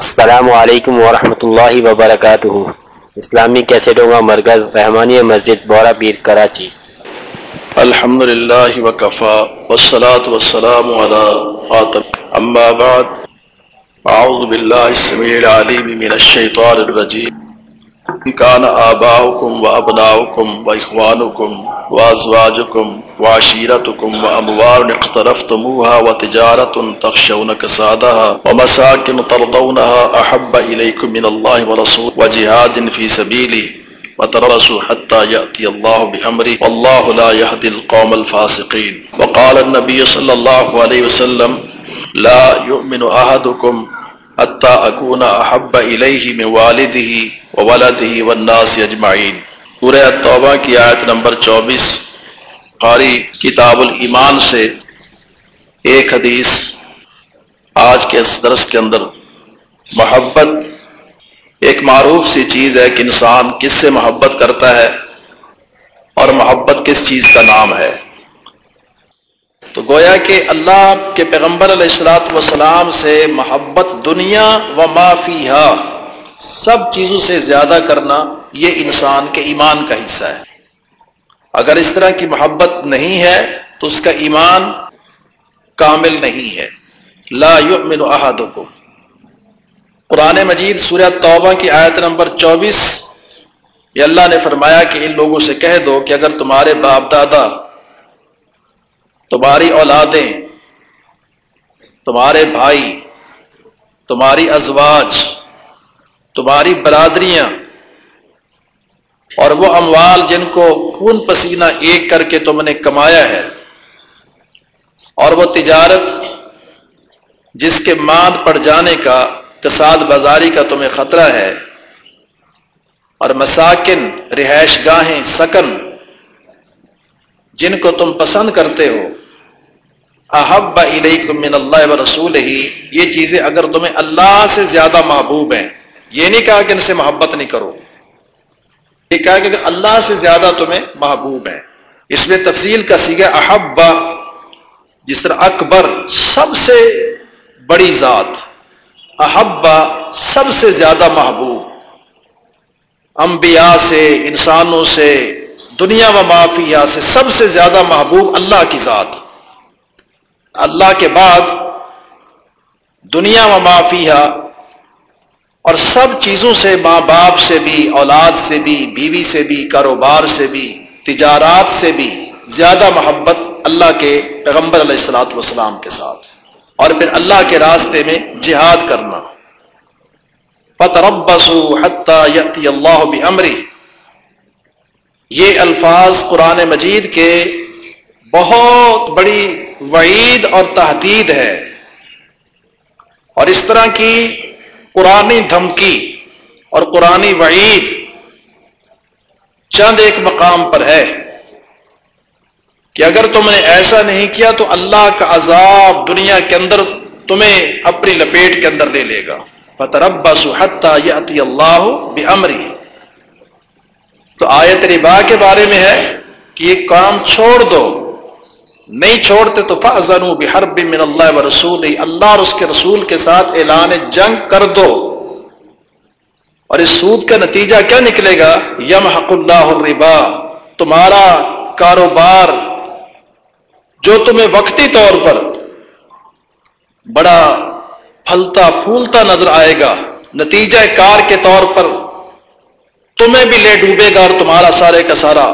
السلام علیکم ورحمۃ اللہ وبرکاتہ۔ اسلامی کیسٹوں کا مرکز رحمانی مسجد بورا پیر کراچی۔ الحمد للہ وكفى وسلاۃ وسلام على خاتم بعد أعوذ بالله السميع العليم من الشيطان الرجيم إن كان آباؤكم وأبناؤكم وإخوانكم وأزواجكم وعشيرتكم وأموال اقترفتموها وتجارة تخشون كسادها ومساكن ترضونها أحب إليكم من الله ورسول وجهاد في سبيلي وترسوا حتى يأتي الله بأمره والله لا يهدي القوم الفاسقين. وقال النبي صلى الله عليه وسلم لا يؤمن أحدكم حتى أكون أحب إليه من والده وولده والناس أجمعين. سورہ التوبہ کی آیت نمبر چوبیس، قاری کتاب الایمان سے ایک حدیث آج کے اس درس کے اندر محبت ایک معروف سی چیز ہے کہ انسان کس سے محبت کرتا ہے اور محبت کس چیز کا نام ہے۔ تو گویا کہ اللہ کے پیغمبر علیہ السلاۃ وسلام سے محبت دنیا و معافی سب چیزوں سے زیادہ کرنا یہ انسان کے ایمان کا حصہ ہے۔ اگر اس طرح کی محبت نہیں ہے تو اس کا ایمان کامل نہیں ہے۔ لا یؤمن احدکم۔ قرآن مجید سورہ توبہ کی آیت نمبر چوبیس، یہ اللہ نے فرمایا کہ ان لوگوں سے کہہ دو کہ اگر تمہارے باپ دادا تمہاری اولادیں، تمہارے بھائی، تمہاری ازواج، تمہاری برادریاں، اور وہ اموال جن کو خون پسینہ ایک کر کے تم نے کمایا ہے، اور وہ تجارت جس کے مان پڑ جانے کا اقتصاد بازاری کا تمہیں خطرہ ہے، اور مساکن، رہائش گاہیں، سکن جن کو تم پسند کرتے ہو۔ احب علیکم من اللہ و رسول ہی یہ چیزیں اگر تمہیں اللہ سے زیادہ محبوب ہیں، یہ نہیں کہا کہ ان سے محبت نہیں کرو۔ یہ کہا کہ اللہ سے زیادہ تمہیں محبوب ہے اس میں تفصیل کا سیگا احبا جس طرح اکبر سب سے بڑی ذات احبا سب سے زیادہ محبوب۔ انبیاء سے، انسانوں سے دنیا و معافیا سے سب سے زیادہ محبوب اللہ کی ذات۔ اللہ کے بعد دنیا و معافیا اور سب چیزوں سے، ماں باپ سے بھی، اولاد سے بھی، بیوی سے بھی، کاروبار سے بھی، تجارات سے بھی زیادہ محبت اللہ کے پیغمبر علیہ السلاۃ والسلام کے ساتھ۔ اور پھر اللہ کے راستے میں جہاد کرنا۔ فتربسو حتی یتی اللہ بمری یہ الفاظ قرآن مجید کے بہت بڑی وعید اور تحدید ہے اور اس طرح کی قرآن دھمکی اور قرآن وعید چند ایک مقام پر ہے کہ اگر تم نے ایسا نہیں کیا تو اللہ کا عذاب دنیا کے اندر تمہیں اپنی لپیٹ کے اندر لے لے گا۔ فتربا سحتا یاتی اللہ بمری تو آیت ربا کے بارے میں ہے کہ یہ کام چھوڑ دو۔ نہیں چھوڑتے تو فضن بحرب من اللہ و رسول اللہ اور اس کے رسول کے ساتھ اعلان جنگ کر دو۔ اور اس سود کا نتیجہ کیا نکلے گا؟ یم حق اللہ الربا، تمہارا کاروبار جو تمہیں وقتی طور پر بڑا پھلتا پھولتا نظر آئے گا۔ نتیجہ کار کے طور پر تمہیں بھی لے ڈوبے گا اور تمہارا سارے کا سارا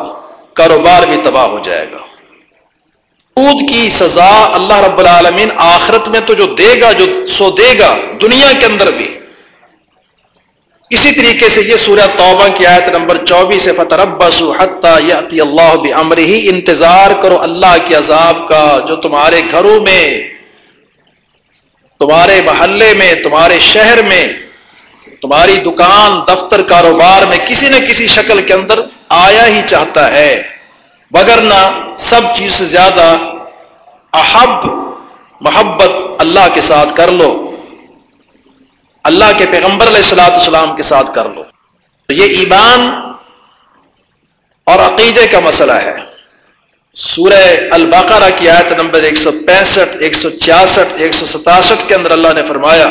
کاروبار بھی تباہ ہو جائے گا۔ سود کی سزا اللہ رب العالمین آخرت میں تو جو دے گا، جو سو دے گا، دنیا کے اندر بھی۔ اسی طریقے سے یہ سورہ توبہ کی آیت نمبر چوبیس فتربس یاتی اللہ ہی انتظار کرو اللہ کے عذاب کا، جو تمہارے گھروں میں، تمہارے محلے میں، تمہارے شہر میں تمہاری دکان، دفتر، کاروبار میں کسی نہ کسی شکل کے اندر آیا ہی چاہتا ہے۔ وگرنہ سب چیز سے زیادہ احب، محبت اللہ کے ساتھ کر لو۔ اللہ کے پیغمبر علیہ السلاۃ السلام کے ساتھ کر لو۔ تو یہ ایمان اور عقیدے کا مسئلہ ہے۔ سورہ البقرہ کی آیت نمبر ایک سو پینسٹھ، ایک سو چھیاسٹھ، ایک سو ستاسٹھ کے اندر اللہ نے فرمایا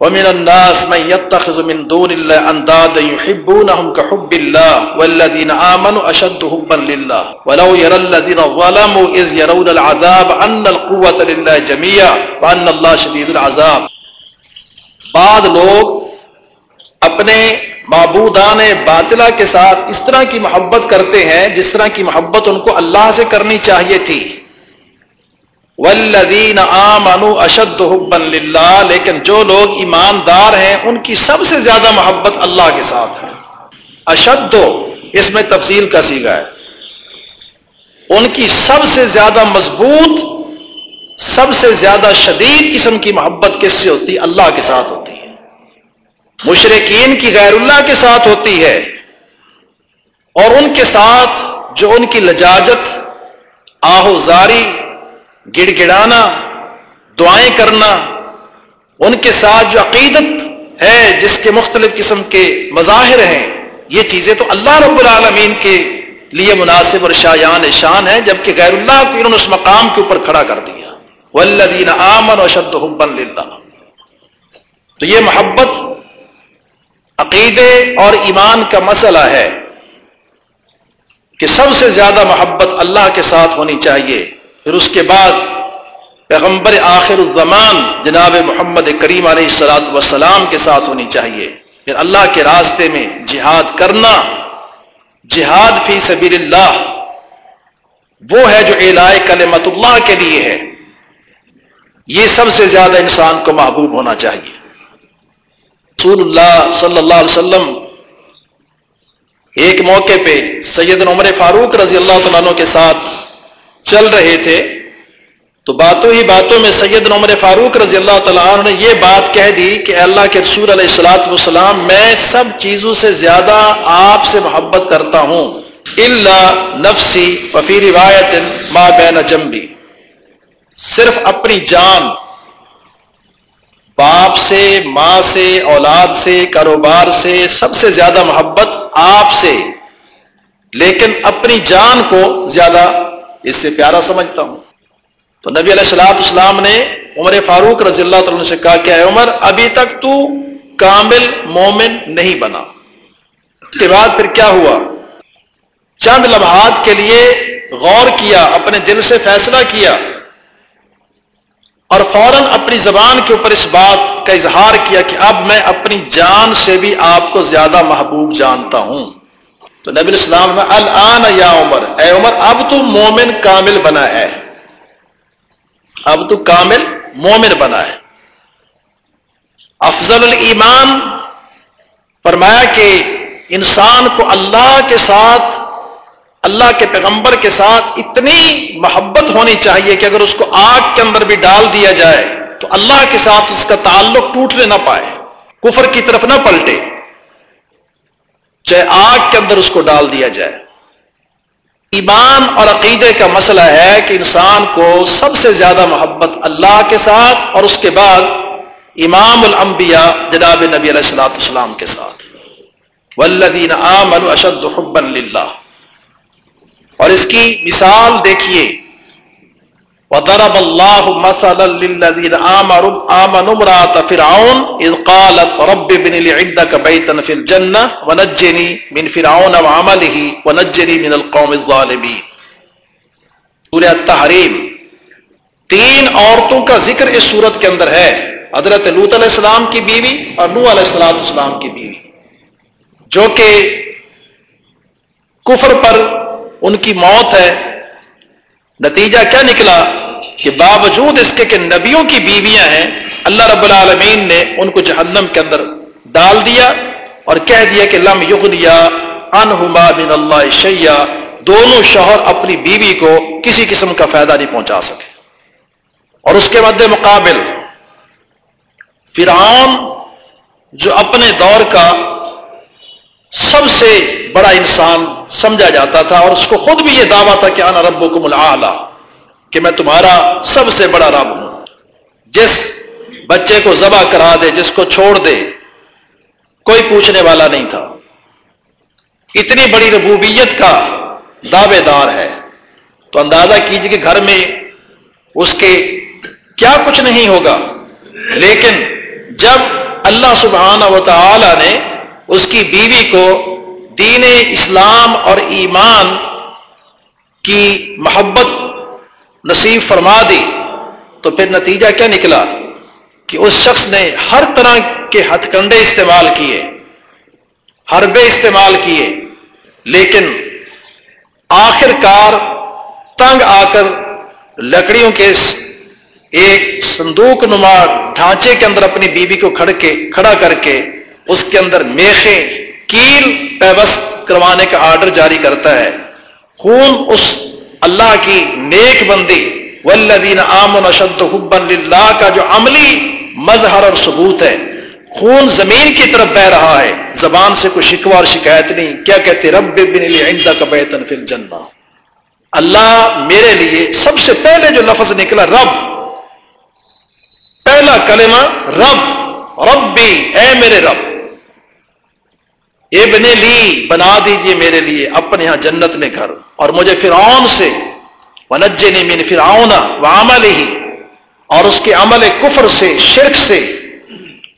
ومن الناس من يتخذ من دون الله اندادا يحبونهم كحب الله والذين امنوا اشد حبا لله. ولو يرى الذين ظلموا اذ يرون العذاب ان القوه لله جميعا وان الله شديد العذاب. بعض لوگ اپنے معبودان باطلہ کے ساتھ اس طرح کی محبت کرتے ہیں جس طرح کی محبت ان کو اللہ سے کرنی چاہیے تھی۔ ولدین آمنوا اشد حبا للہ لیکن جو لوگ ایماندار ہیں، ان کی سب سے زیادہ محبت اللہ کے ساتھ ہے۔ اشد اس میں تفصیل کا سیگا ہے۔ ان کی سب سے زیادہ مضبوط، سب سے زیادہ شدید قسم کی محبت کس سے ہوتی؟ ہے اللہ کے ساتھ ہوتی ہے۔ مشرقین کی غیر اللہ کے ساتھ ہوتی ہے۔ اور ان کے ساتھ جو ان کی لجاجت آہو زاری گڑ گڑانا دعائیں کرنا، ان کے ساتھ جو عقیدت ہے، جس کے مختلف قسم کے مظاہر ہیں، یہ چیزیں تو اللہ رب العالمین کے لیے مناسب اور شایان شان ہے جبکہ غیر اللہ کو انہوں نے اس مقام کے اوپر کھڑا کر دیا۔ ولدین آمن اور شد حبن للہ تو یہ محبت، عقیدے اور ایمان کا مسئلہ ہے کہ سب سے زیادہ محبت اللہ کے ساتھ ہونی چاہیے۔ پھر اس کے بعد پیغمبر آخر الزمان جناب محمد کریم علیہ السلاۃ وسلام کے ساتھ ہونی چاہیے۔ پھر اللہ کے راستے میں جہاد کرنا، جہاد فی سبیل اللہ وہ ہے جو الائے کلمت اللہ کے لیے ہے۔ یہ سب سے زیادہ انسان کو محبوب ہونا چاہیے۔ رسول اللہ صلی اللہ علیہ وسلم ایک موقع پہ سید عمر فاروق رضی اللہ عنہ کے ساتھ چل رہے تھے۔ تو باتوں ہی باتوں میں سید عمر فاروق رضی اللہ تعالیٰ عنہ نے یہ بات کہہ دی کہ اللہ کے رسول علیہ السلاۃ والسلام، میں سب چیزوں سے زیادہ آپ سے محبت کرتا ہوں۔ اللہ نفسی وفی روایت ماں بین جمبی صرف اپنی جان، باپ سے، ماں سے، اولاد سے، کاروبار سے، سب سے زیادہ محبت آپ سے۔ لیکن اپنی جان کو زیادہ اس سے پیارا سمجھتا ہوں۔ تو نبی علیہ السلاط اسلام نے عمر فاروق رضی اللہ عنہ سے کہا کہ اے عمر، ابھی تک تو کامل مومن نہیں بنا۔ اس کے بعد پھر کیا ہوا؟ چند لمحات کے لیے غور کیا، اپنے دل سے فیصلہ کیا۔ اور فوراً اپنی زبان کے اوپر اس بات کا اظہار کیا کہ اب میں اپنی جان سے بھی آپ کو زیادہ محبوب جانتا ہوں۔ تو نبی السلام میں الان یا عمر، اے عمر، اب تو مومن کامل بنا ہے. اب تو کامل مومن بنا ہے۔ افضل الایمان فرمایا کہ انسان کو اللہ کے ساتھ، اللہ کے پیغمبر کے ساتھ اتنی محبت ہونی چاہیے کہ اگر اس کو آگ کے اندر بھی ڈال دیا جائے تو اللہ کے ساتھ اس کا تعلق ٹوٹنے نہ پائے، کفر کی طرف نہ پلٹے۔ چاہے آگ کے اندر اس کو ڈال دیا جائے۔ ایمان اور عقیدے کا مسئلہ ہے کہ انسان کو سب سے زیادہ محبت اللہ کے ساتھ اور اس کے بعد امام الانبیاء جناب نبی علیہ السلاۃ السلام کے ساتھ۔ والذین آمنوا اشد حبا للہ۔ اور اس کی مثال دیکھیے۔ وضرب الله مثلا للذين آمنوا آمنوا امرأة فرعون إذ قالت رب ابن لي عندك بيتا في الجنة ونجني من فرعون وعمله ونجني من القوم الظالمين سورة التحریم۔ تین عورتوں کا ذکر اس صورت کے اندر ہے۔ حضرت لوت علیہ السلام کی بیوی اور نو علیہ السلام السلام کی بیوی۔ جو کہ کفر پر ان کی موت ہے۔ نتیجہ کیا نکلا کہ باوجود اس کے کہ نبیوں کی بیویاں ہیں، اللہ رب العالمین نے ان کو جہنم کے اندر ڈال دیا اور کہہ دیا کہ لم یغنیا انہما من اللہ شیا دونوں شوہر اپنی بیوی کو کسی قسم کا فائدہ نہیں پہنچا سکے۔ اور اس کے مد مقابل فرعون جو اپنے دور کا سب سے بڑا انسان سمجھا جاتا تھا اور اس کو خود بھی یہ دعویٰ تھا کہ آنا رب کو ملا کہ میں تمہارا سب سے بڑا رب ہوں۔ جس بچے کو ذبح کرا دے، جس کو چھوڑ دے، کوئی پوچھنے والا نہیں تھا۔ اتنی بڑی ربوبیت کا دعوے دار ہے۔ تو اندازہ کیجیے کہ گھر میں اس کے کیا کچھ نہیں ہوگا۔ لیکن جب اللہ سبحانہ و تعالی نے اس کی بیوی کو دین اسلام اور ایمان کی محبت نصیب فرما دی، تو پھر نتیجہ کیا نکلا؟ کہ اس شخص نے ہر طرح کے ہتھ کنڈے استعمال کیے، حربے استعمال کیے، لیکن آخر کار تنگ آ کر لکڑیوں کے ایک صندوق نما ڈھانچے کے اندر اپنی بیوی کو کھڑ کے، کھڑا کر کے اس کے اندر میخے کیل پیوست کروانے کا آرڈر جاری کرتا ہے۔ خون اس اللہ کی نیک بندی، والذین آمن اشد حبا للہ کا جو عملی مظہر اور ثبوت ہے۔ خون زمین کی طرف بہ رہا ہے، زبان سے کوئی شکوہ اور شکایت نہیں۔ کیا کہتے رب بن عندك بیتا فی الجنہ۔ اللہ میرے لیے سب سے پہلے جو لفظ نکلا، رب۔ پہلا کلمہ، رب۔ ربی، اے میرے رب۔ ابن لی بنا دیجیے میرے لیے، اپنے یہاں جنت میں گھر۔ اور مجھے فرعون سے ونجنی من فرعون وعمل ہی اور اس کے عمل کفر سے، شرک سے۔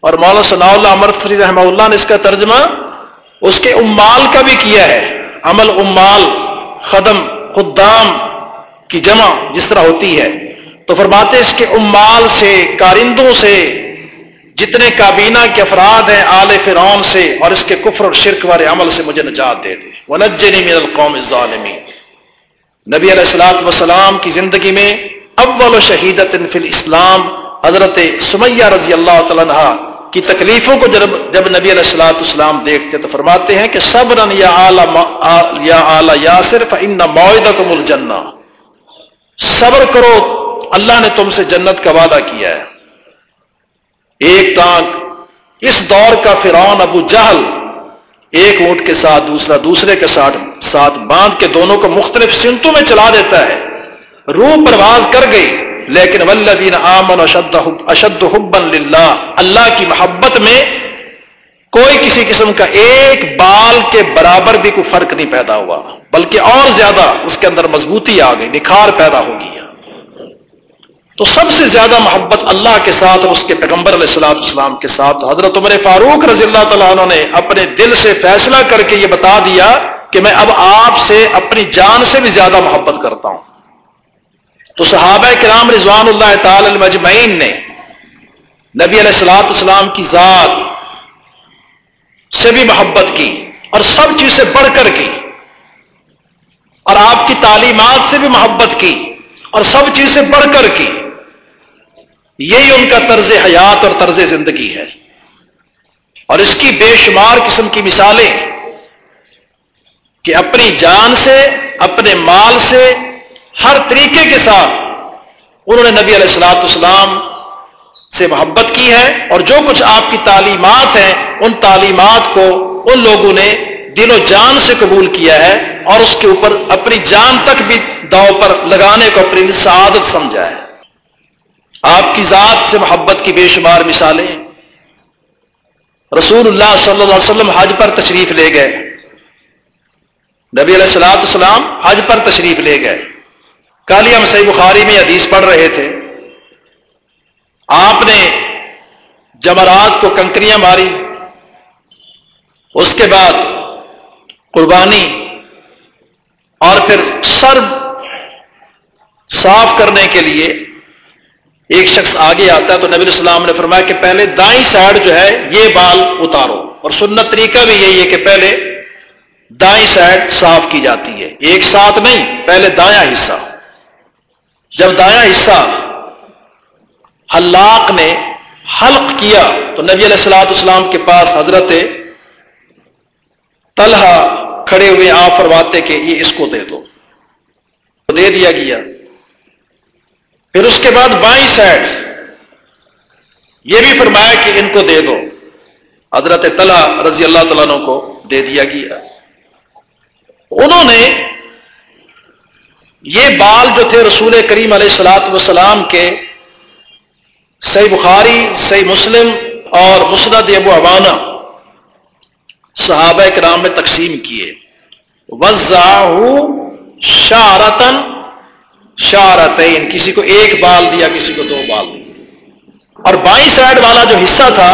اور مولانا صلاح اللہ عمر فری رحمہ اللہ نے اس کا ترجمہ اس کے امال کا بھی کیا ہے۔ عمل امال، خدم، خدام کی جمع جس طرح ہوتی ہے۔ تو فرماتے اس کے امال سے، کارندوں سے جتنے کابینہ کے افراد ہیں آل فرعون سے اور اس کے کفر اور شرک والے عمل سے مجھے نجات دے دے۔ ونجنی من القوم الظالمین۔ نبی علیہ السلاۃ وسلام کی زندگی میں اول و شہیدت فی الاسلام حضرت سمیہ رضی اللہ تعالیٰ کی تکلیفوں کو جب جب نبی علیہ السلاۃ اسلام دیکھتے تو فرماتے ہیں کہ صبر یا اعلی یا اعلی یا صرف ان معدم الجنہ۔ صبر کرو، اللہ نے تم سے جنت کا وعدہ کیا ہے۔ ایک ٹانگ اس دور کا فرعون ابو جہل ایک اونٹ کے ساتھ دوسرا دوسرے کے ساتھ ساتھ باندھ کے دونوں کو مختلف سمتوں میں چلا دیتا ہے۔ روح پرواز کر گئی، لیکن ولدین آمن اشد اشد حبن للہ، اللہ کی محبت میں کوئی کسی قسم کا ایک بال کے برابر بھی کوئی فرق نہیں پیدا ہوا، بلکہ اور زیادہ اس کے اندر مضبوطی آ گئی، نکھار پیدا ہو گیا تو سب سے زیادہ محبت اللہ کے ساتھ اور اس کے پیغمبر علیہ السلام السلام کے ساتھ حضرت عمر فاروق رضی اللہ تعالیٰ عنہ نے اپنے دل سے فیصلہ کر کے یہ بتا دیا کہ میں اب آپ سے اپنی جان سے بھی زیادہ محبت کرتا ہوں۔ تو صحابہ کرام رضوان اللہ تعالی المجمعین نے نبی علیہ السلاۃ السلام کی ذات سے بھی محبت کی اور سب چیز سے بڑھ کر کی اور آپ کی تعلیمات سے بھی محبت کی اور سب چیز سے بڑھ کر کی۔ یہی ان کا طرز حیات اور طرز زندگی ہے۔ اور اس کی بے شمار قسم کی مثالیں کہ اپنی جان سے، اپنے مال سے، ہر طریقے کے ساتھ انہوں نے نبی علیہ السلاۃ اسلام سے محبت کی ہے۔ اور جو کچھ آپ کی تعلیمات ہیں، ان تعلیمات کو ان لوگوں نے دل و جان سے قبول کیا ہے اور اس کے اوپر اپنی جان تک بھی داؤ پر لگانے کو اپنی سعادت سمجھا ہے۔ آپ کی ذات سے محبت کی بے شمار مثالیں رسول اللہ صلی اللہ علیہ وسلم حج پر تشریف لے گئے۔ نبی علیہ السلاۃ السلام حج پر تشریف لے گئے۔ کالی ہم صحیح بخاری میں حدیث پڑھ رہے تھے۔ آپ نے جمرات کو کنکریاں ماری۔ اس کے بعد قربانی اور پھر سر صاف کرنے کے لیے ایک شخص آگے آتا ہے تو نبی السلام نے فرمایا کہ پہلے دائیں سائڈ جو ہے یہ بال اتارو۔ اور سنت طریقہ بھی یہی ہے کہ پہلے دائیں سائڈ صاف کی جاتی ہے۔ ایک ساتھ نہیں، پہلے دایاں حصہ۔ جب دایاں حصہ حلاق نے حلق کیا تو نبی علیہ السلاۃ اسلام کے پاس حضرت طلحہ کھڑے ہوئے آپ فرماتے کہ یہ اس کو دے دو۔ دے دیا گیا۔ پھر اس کے بعد بائیں سائڈ یہ بھی فرمایا کہ ان کو دے دو۔ حضرت طلحہ رضی اللہ تعالیٰ کو دے دیا گیا۔ انہوں نے یہ بال جو تھے رسول کریم علیہ السلاۃ وسلام کے، صحیح بخاری، صحیح مسلم اور مسند ابو ابانا صحابہ کرام میں تقسیم کیے۔ وزا شارتن شارتین، کسی کو ایک بال دیا، کسی کو دو بال دیا۔ اور بائیں سائڈ والا جو حصہ تھا،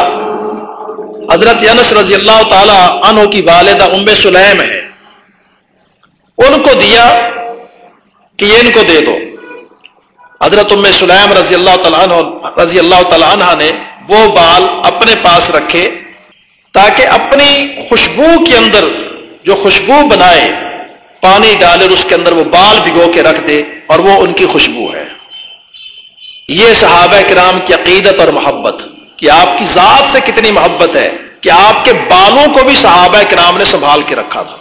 حضرت انس رضی اللہ تعالی عنہ کی والدہ ام سلیم ہے، ان کو دیا کہ یہ ان کو دے دو۔ حضرت ام سلیم رضی اللہ تعالیٰ عنہ، رضی اللہ تعالیٰ عنہ نے وہ بال اپنے پاس رکھے تاکہ اپنی خوشبو کے اندر جو خوشبو بنائے پانی ڈالے اور اس کے اندر وہ بال بھگو کے رکھ دے اور وہ ان کی خوشبو ہے۔ یہ صحابہ کرام کی عقیدت اور محبت کہ آپ کی ذات سے کتنی محبت ہے کہ آپ کے بالوں کو بھی صحابہ کرام نے سنبھال کے رکھا تھا۔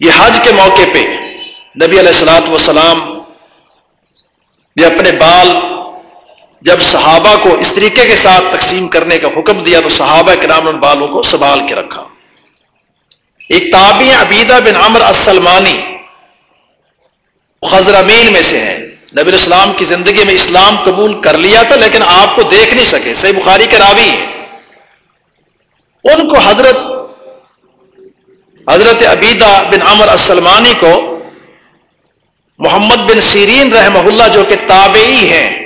یہ حج کے موقع پہ نبی علیہ السلاۃ وسلام نے اپنے بال جب صحابہ کو اس طریقے کے ساتھ تقسیم کرنے کا حکم دیا تو صحابہ کرام ان بالوں کو سنبھال کے رکھا۔ ایک تابی عبیدہ بن عمر السلمانی خزرمین میں سے ہیں۔ نبی الاسلام کی زندگی میں اسلام قبول کر لیا تھا، لیکن آپ کو دیکھ نہیں سکے۔ صحیح بخاری کے راوی ہیں۔ ان کو حضرت حضرت عبیدہ بن عمر السلمانی کو محمد بن سیرین رحمہ اللہ جو کہ تابعی ہیں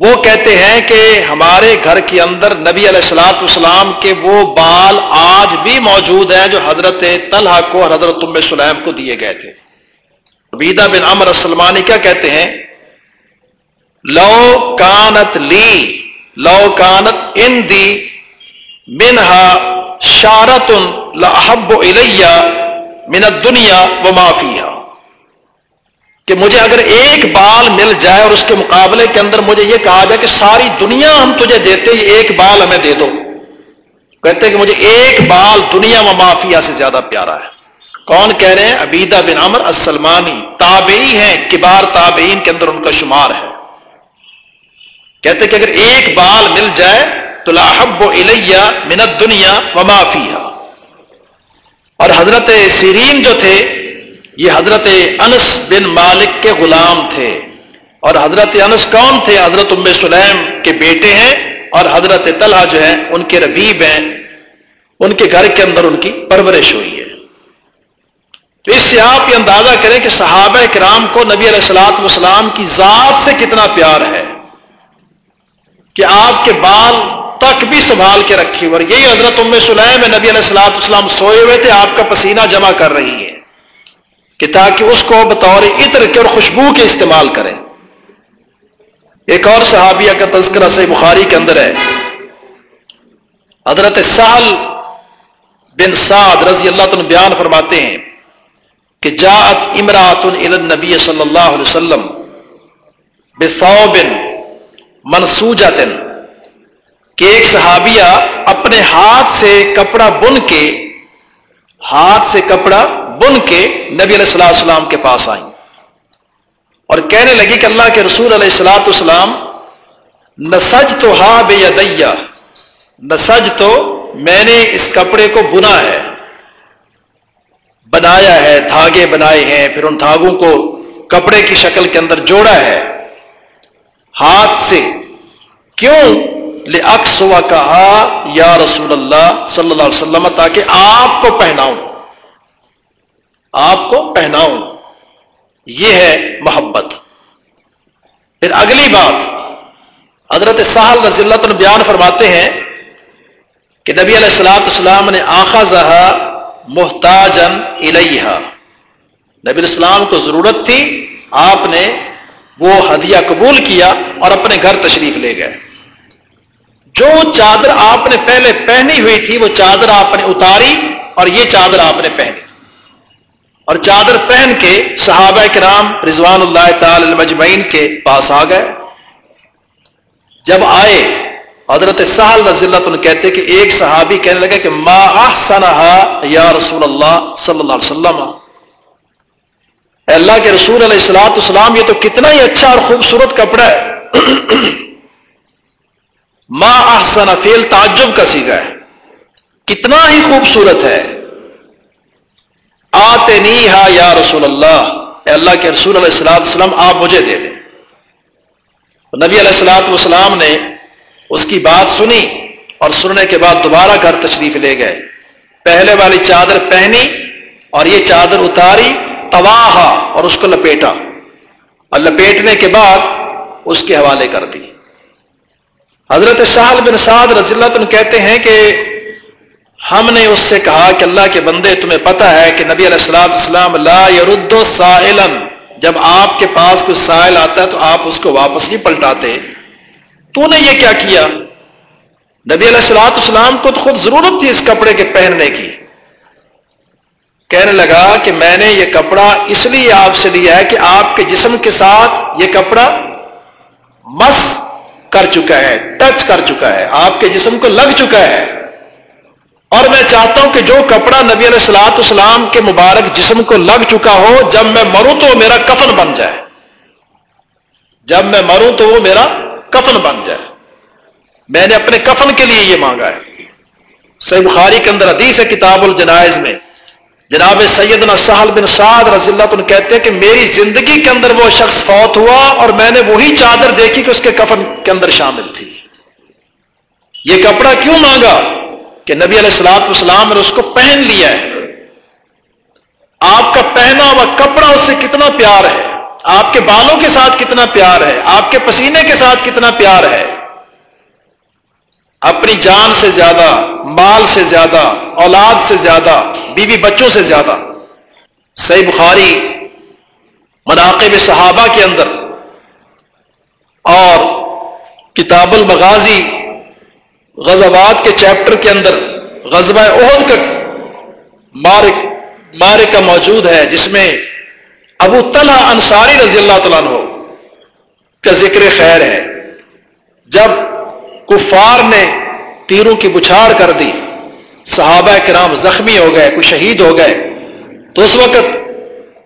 وہ کہتے ہیں کہ ہمارے گھر کے اندر نبی علیہ السلاط اسلام کے وہ بال آج بھی موجود ہیں جو حضرت طلحہ کو اور حضرت ام سلیم کو دیے گئے تھے۔ عبیدہ بن عمر السلمانی کیا کہتے ہیں؟ لو کانت لی، لو کانت ان دی منہا شارت لحب الیہ من الدنیا و معافیہ کہ مجھے اگر ایک بال مل جائے اور اس کے مقابلے کے اندر مجھے یہ کہا جائے کہ ساری دنیا ہم تجھے دیتے، یہ ایک بال ہمیں دے دو۔ کہتے ہیں کہ مجھے ایک بال دنیا و معافیا سے زیادہ پیارا ہے۔ کون کہہ رہے ہیں؟ عبیدہ بن عمر السلمانی۔ تابعی ہیں، کبار تابعین کے اندر ان کا شمار ہے۔ کہتے کہ اگر ایک بال مل جائے تو لاحب و الیہ منت دنیا و معافیا اور حضرت سیرین جو تھے یہ حضرت انس بن مالک کے غلام تھے۔ اور حضرت انس کون تھے؟ حضرت ام سلیم کے بیٹے ہیں اور حضرت طلحہ جو ہیں، ان کے ربیب ہیں۔ ان کے گھر کے اندر ان کی پرورش ہوئی ہے۔ تو اس سے آپ یہ اندازہ کریں کہ صحابہ کرام کو نبی علیہ السلاط والسلام کی ذات سے کتنا پیار ہے کہ آپ کے بال تک بھی سنبھال کے رکھی اور یہی حضرت ام سلیم نبی علیہ السلاط والسلام سوئے ہوئے تھے، آپ کا پسینہ جمع کر رہی ہے۔ کہ تاکہ اس کو بطور عطر کے اور خوشبو کے استعمال کریں ایک اور صحابیہ کا تذکرہ سے بخاری کے اندر ہے۔ حضرت سہل بن سعد رضی اللہ عنہ بیان فرماتے ہیں کہ جاءت امراۃ النبی صلی اللہ علیہ وسلم بثوب منسوجہ کہ ایک صحابیہ اپنے ہاتھ سے کپڑا بن کے، ہاتھ سے کپڑا بن کے نبی علیہ السلام السلام کے پاس آئیں اور کہنے لگی کہ اللہ کے رسول علیہ السلاۃ السلام نسج تو ہا بے یدیا نسج تو میں نے اس کپڑے کو بنا ہے، بنایا ہے، دھاگے بنائے ہیں، پھر ان دھاگوں کو کپڑے کی شکل کے اندر جوڑا ہے، ہاتھ سے۔ کیوں؟ لے اکس ہوا کہا یا رسول اللہ صلی اللہ علیہ وسلم، تاکہ آپ کو پہناؤں۔ آپ کو پہناؤں۔ یہ ہے محبت۔ پھر اگلی بات، حضرت سہل رضی اللہ عنہ بیان فرماتے ہیں کہ نبی علیہ السلاۃ السلام نے آخا زہا محتاجن الیہ نبی السلام کو ضرورت تھی، آپ نے وہ ہدیہ قبول کیا اور اپنے گھر تشریف لے گئے۔ جو چادر آپ نے پہلے پہنی ہوئی تھی، وہ چادر آپ نے اتاری اور یہ چادر آپ نے پہنی۔ اور چادر پہن کے صحابہ کرام رضوان اللہ تعالی المجمعین کے پاس آ گئے۔ جب آئے، حضرت سہل رضی اللہ عنہ کہتے کہ ایک صحابی کہنے لگا کہ ما احسنہا یا رسول اللہ صلی اللہ علیہ وسلم۔ اے اللہ کے رسول علیہ السلاۃ السلام یہ تو کتنا ہی اچھا اور خوبصورت کپڑا ہے۔ ما احسن، فیل تعجب کا سیگا ہے۔ کتنا ہی خوبصورت ہے۔ آتے نہیں یا رسول اللہ۔ اے اللہ کے رسول علیہ السلاۃ السلام آپ مجھے دے دیں۔ نبی علیہ السلاۃ والسلام نے اس کی بات سنی اور سننے کے بعد دوبارہ گھر تشریف لے گئے۔ پہلے والی چادر پہنی اور یہ چادر اتاری تواہا اور اس کو لپیٹا۔ اور لپیٹنے کے بعد اس کے حوالے کر دی۔ حضرت سہل بن سعد رضی اللہ تم کہتے ہیں کہ ہم نے اس سے کہا کہ اللہ کے بندے، تمہیں پتا ہے کہ نبی علیہ السلام اسلام لا یرد سائلن۔ جب آپ کے پاس کوئی سائل آتا ہے تو آپ اس کو واپس نہیں پلٹاتے۔ تو نے یہ کیا کیا؟ نبی علیہ السلاط اسلام کو تو خود ضرورت تھی اس کپڑے کے پہننے کی۔ کہنے لگا کہ میں نے یہ کپڑا اس لیے آپ سے لیا ہے کہ آپ کے جسم کے ساتھ یہ کپڑا مس کر چکا ہے، ٹچ کر چکا ہے۔ آپ کے جسم کو لگ چکا ہے۔ اور میں چاہتا ہوں کہ جو کپڑا نبی علیہ السلاط اسلام کے مبارک جسم کو لگ چکا ہو، جب میں مروں تو وہ میرا کفن بن جائے۔ جب میں مروں تو وہ میرا کفن بن جائے۔ میں نے اپنے کفن کے لیے یہ مانگا ہے۔ صحیح بخاری کے اندر حدیث ہے کتاب الجنائز میں۔ جناب سیدنا سہل بن سعد رضی اللہ عنہ کہتے ہیں کہ میری زندگی کے اندر وہ شخص فوت ہوا اور میں نے وہی چادر دیکھی کہ اس کے کفن کے اندر شامل تھی۔ یہ کپڑا کیوں مانگا؟ کہ نبی علیہ السلاط والسلام نے اس کو پہن لیا ہے۔ آپ کا پہنا ہوا کپڑا اس سے کتنا پیار ہے۔ آپ کے بالوں کے ساتھ کتنا پیار ہے۔ آپ کے پسینے کے ساتھ کتنا پیار ہے۔ اپنی جان سے زیادہ، مال سے زیادہ، اولاد سے زیادہ، بیوی بچوں سے زیادہ۔ صحیح بخاری مناقب صحابہ کے اندر اور کتاب المغازی غزوات کے چیپٹر کے اندر غزوہ عہد کا مارک مارک کا موجود ہے، جس میں ابو طلحہ انصاری رضی اللہ تعالیٰ عنہ کا ذکر خیر ہے۔ جب کفار نے تیروں کی بچھاڑ کر دی، صحابہ کرام زخمی ہو گئے، کوئی شہید ہو گئے، تو اس وقت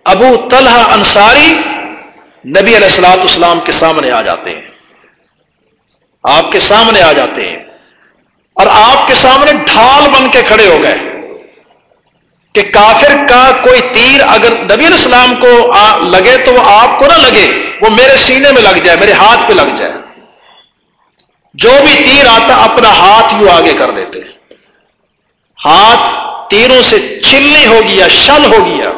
ابو طلحہ انصاری نبی علیہ السلاط اسلام کے سامنے آ جاتے ہیں۔ آپ کے سامنے آ جاتے ہیں۔ اور آپ کے سامنے ڈھال بن کے کھڑے ہو گئے کہ کافر کا کوئی تیر اگر نبی علیہ السلام کو لگے تو وہ آپ کو نہ لگے، وہ میرے سینے میں لگ جائے، میرے ہاتھ پہ لگ جائے۔ جو بھی تیر آتا اپنا ہاتھ یوں آگے کر دیتے۔ ہاتھ تیروں سے چلنی ہو گیا شل ہو گیا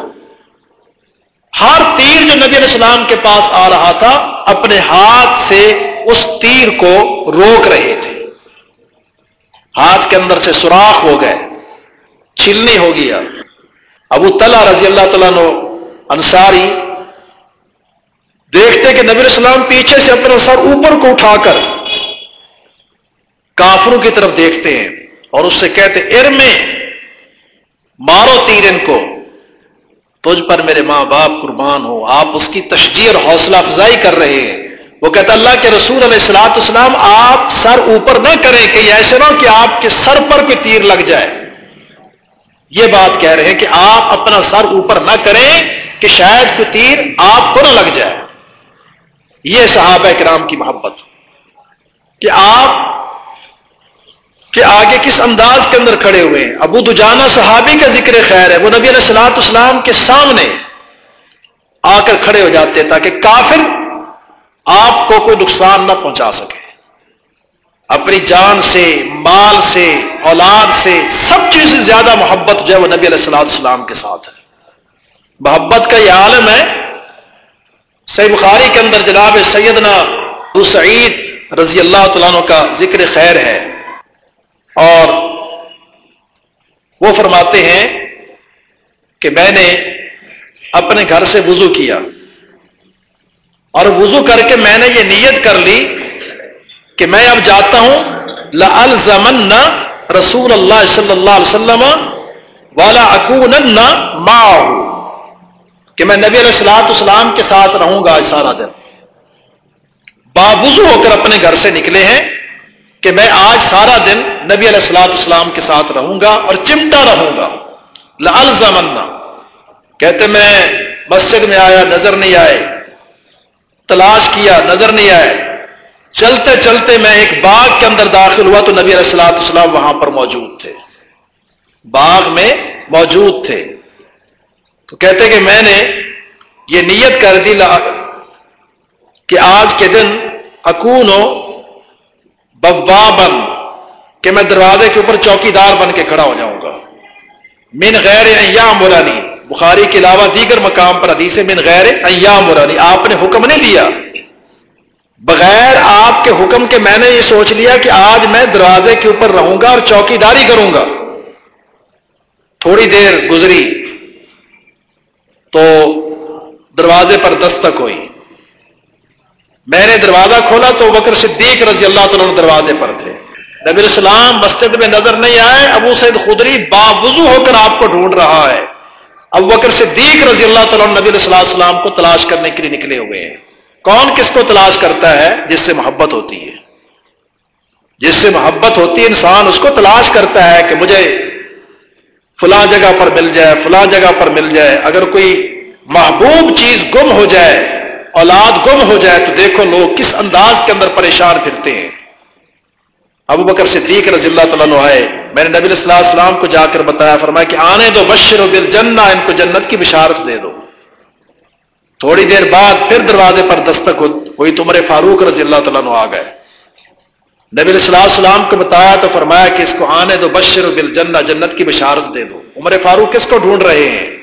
ہر تیر جو نبی علیہ السلام کے پاس آ رہا تھا، اپنے ہاتھ سے اس تیر کو روک رہے۔ ہاتھ کے اندر سے سوراخ ہو گئے چلنی ہو گیا ابو تلا رضی اللہ تعالیٰ نو انصاری دیکھتے کہ نبی السلام پیچھے سے اپنا سر اوپر کو اٹھا کر کافروں کی طرف دیکھتے ہیں اور اس سے کہتے ارمے، مارو تیر ان کو۔ تجھ پر میرے ماں باپ قربان ہو، آپ اس کی تشجیح اور حوصلہ افزائی کر رہے ہیں۔ وہ کہتا اللہ کے رسول علیہ السلاط اسلام آپ سر اوپر نہ کریں کہ ایسے نہ کہ آپ کے سر پر کوئی تیر لگ جائے۔ یہ بات کہہ رہے ہیں کہ آپ اپنا سر اوپر نہ کریں کہ شاید کوئی تیر آپ کو نہ لگ جائے۔ یہ صحابہ کرام کی محبت۔ کہ آپ، کہ آگے کس انداز کے اندر کھڑے ہوئے ہیں۔ ابو دجانا صحابی کا ذکر خیر ہے، وہ نبی علیہ السلاط اسلام کے سامنے آ کر کھڑے ہو جاتے تاکہ کافر آپ کو کوئی نقصان نہ پہنچا سکے۔ اپنی جان سے، مال سے، اولاد سے سب چیز سے زیادہ محبت جو ہے وہ نبی علیہ السلاط اسلام کے ساتھ ہے۔ محبت کا یہ عالم ہے۔ سی بخاری کے اندر جناب سیدنا سعید رضی اللہ تعالیٰ عنہ کا ذکر خیر ہے۔ اور وہ فرماتے ہیں کہ میں نے اپنے گھر سے وضو کیا۔ اور وضو کر کے میں نے یہ نیت کر لی کہ میں اب جاتا ہوں لمن رسول اللہ صلی اللہ علیہ وسلم والا اکون کہ میں نبی علیہ السلاط اسلام کے ساتھ رہوں گا سارا دن۔ بابوزو ہو کر اپنے گھر سے نکلے ہیں کہ میں آج سارا دن نبی علیہ السلاط اسلام کے ساتھ رہوں گا اور چمٹا رہوں گا۔ لال زمنا کہتے میں مسجد میں آیا، نظر نہیں آئے۔ تلاش کیا، نظر نہیں آئے۔ چلتے چلتے میں ایک باغ کے اندر داخل ہوا تو نبی علیہ السلاط اسلام وہاں پر موجود تھے۔ باغ میں موجود تھے۔ تو کہتے کہ میں نے یہ نیت کر دی کہ آج کے دن اکون ہو بن کہ میں دروازے کے اوپر چوکی دار بن کے کھڑا ہو جاؤں گا۔ من غیر ایام مرانی بخاری کے علاوہ دیگر مقام پر حدیث من غیر ایام مرانی یعنی آپ نے حکم نہیں دیا بغیر آپ کے حکم کے میں نے یہ سوچ لیا کہ آج میں دروازے کے اوپر رہوں گا اور چوکی داری کروں گا۔ تھوڑی دیر گزری تو دروازے پر دستک ہوئی۔ میں نے دروازہ کھولا تو بکر صدیق رضی اللہ تعالیٰ دروازے پر تھے۔ نبی السلام مسجد میں نظر نہیں آئے، ابو سید خدری باوضو ہو کر آپ کو ڈھونڈ رہا ہے۔ ابو بکر صدیق رضی اللہ تعالیٰ نبی علیہ السلام کو تلاش کرنے کے لیے نکلے ہوئے ہیں۔ کون کس کو تلاش کرتا ہے جس سے محبت ہوتی ہے؟ جس سے محبت ہوتی ہے انسان، اس کو تلاش کرتا ہے کہ مجھے فلاں جگہ پر مل جائے، فلاں جگہ پر مل جائے۔ اگر کوئی محبوب چیز گم ہو جائے، اولاد گم ہو جائے تو دیکھو لوگ کس انداز کے اندر پریشان پھرتے ہیں۔ ابو بکر صدیق رضی اللہ تعالیٰ آئے۔ میں نے نبی صلی اللہ علیہ السلام کو جا کر بتایا، فرمایا کہ آنے دو، بشر و دل جنہ، ان کو جنت کی بشارت دے دو۔ تھوڑی دیر بعد پھر دروازے پر دستک ہوئی تو عمر فاروق رضی اللہ تعالیٰ آ گئے۔ نبی علیہ السلام کو بتایا تو فرمایا کہ اس کو آنے دو، بشر و بل جنہ، جنت کی بشارت دے دو۔ عمر فاروق کس کو ڈھونڈ رہے ہیں؟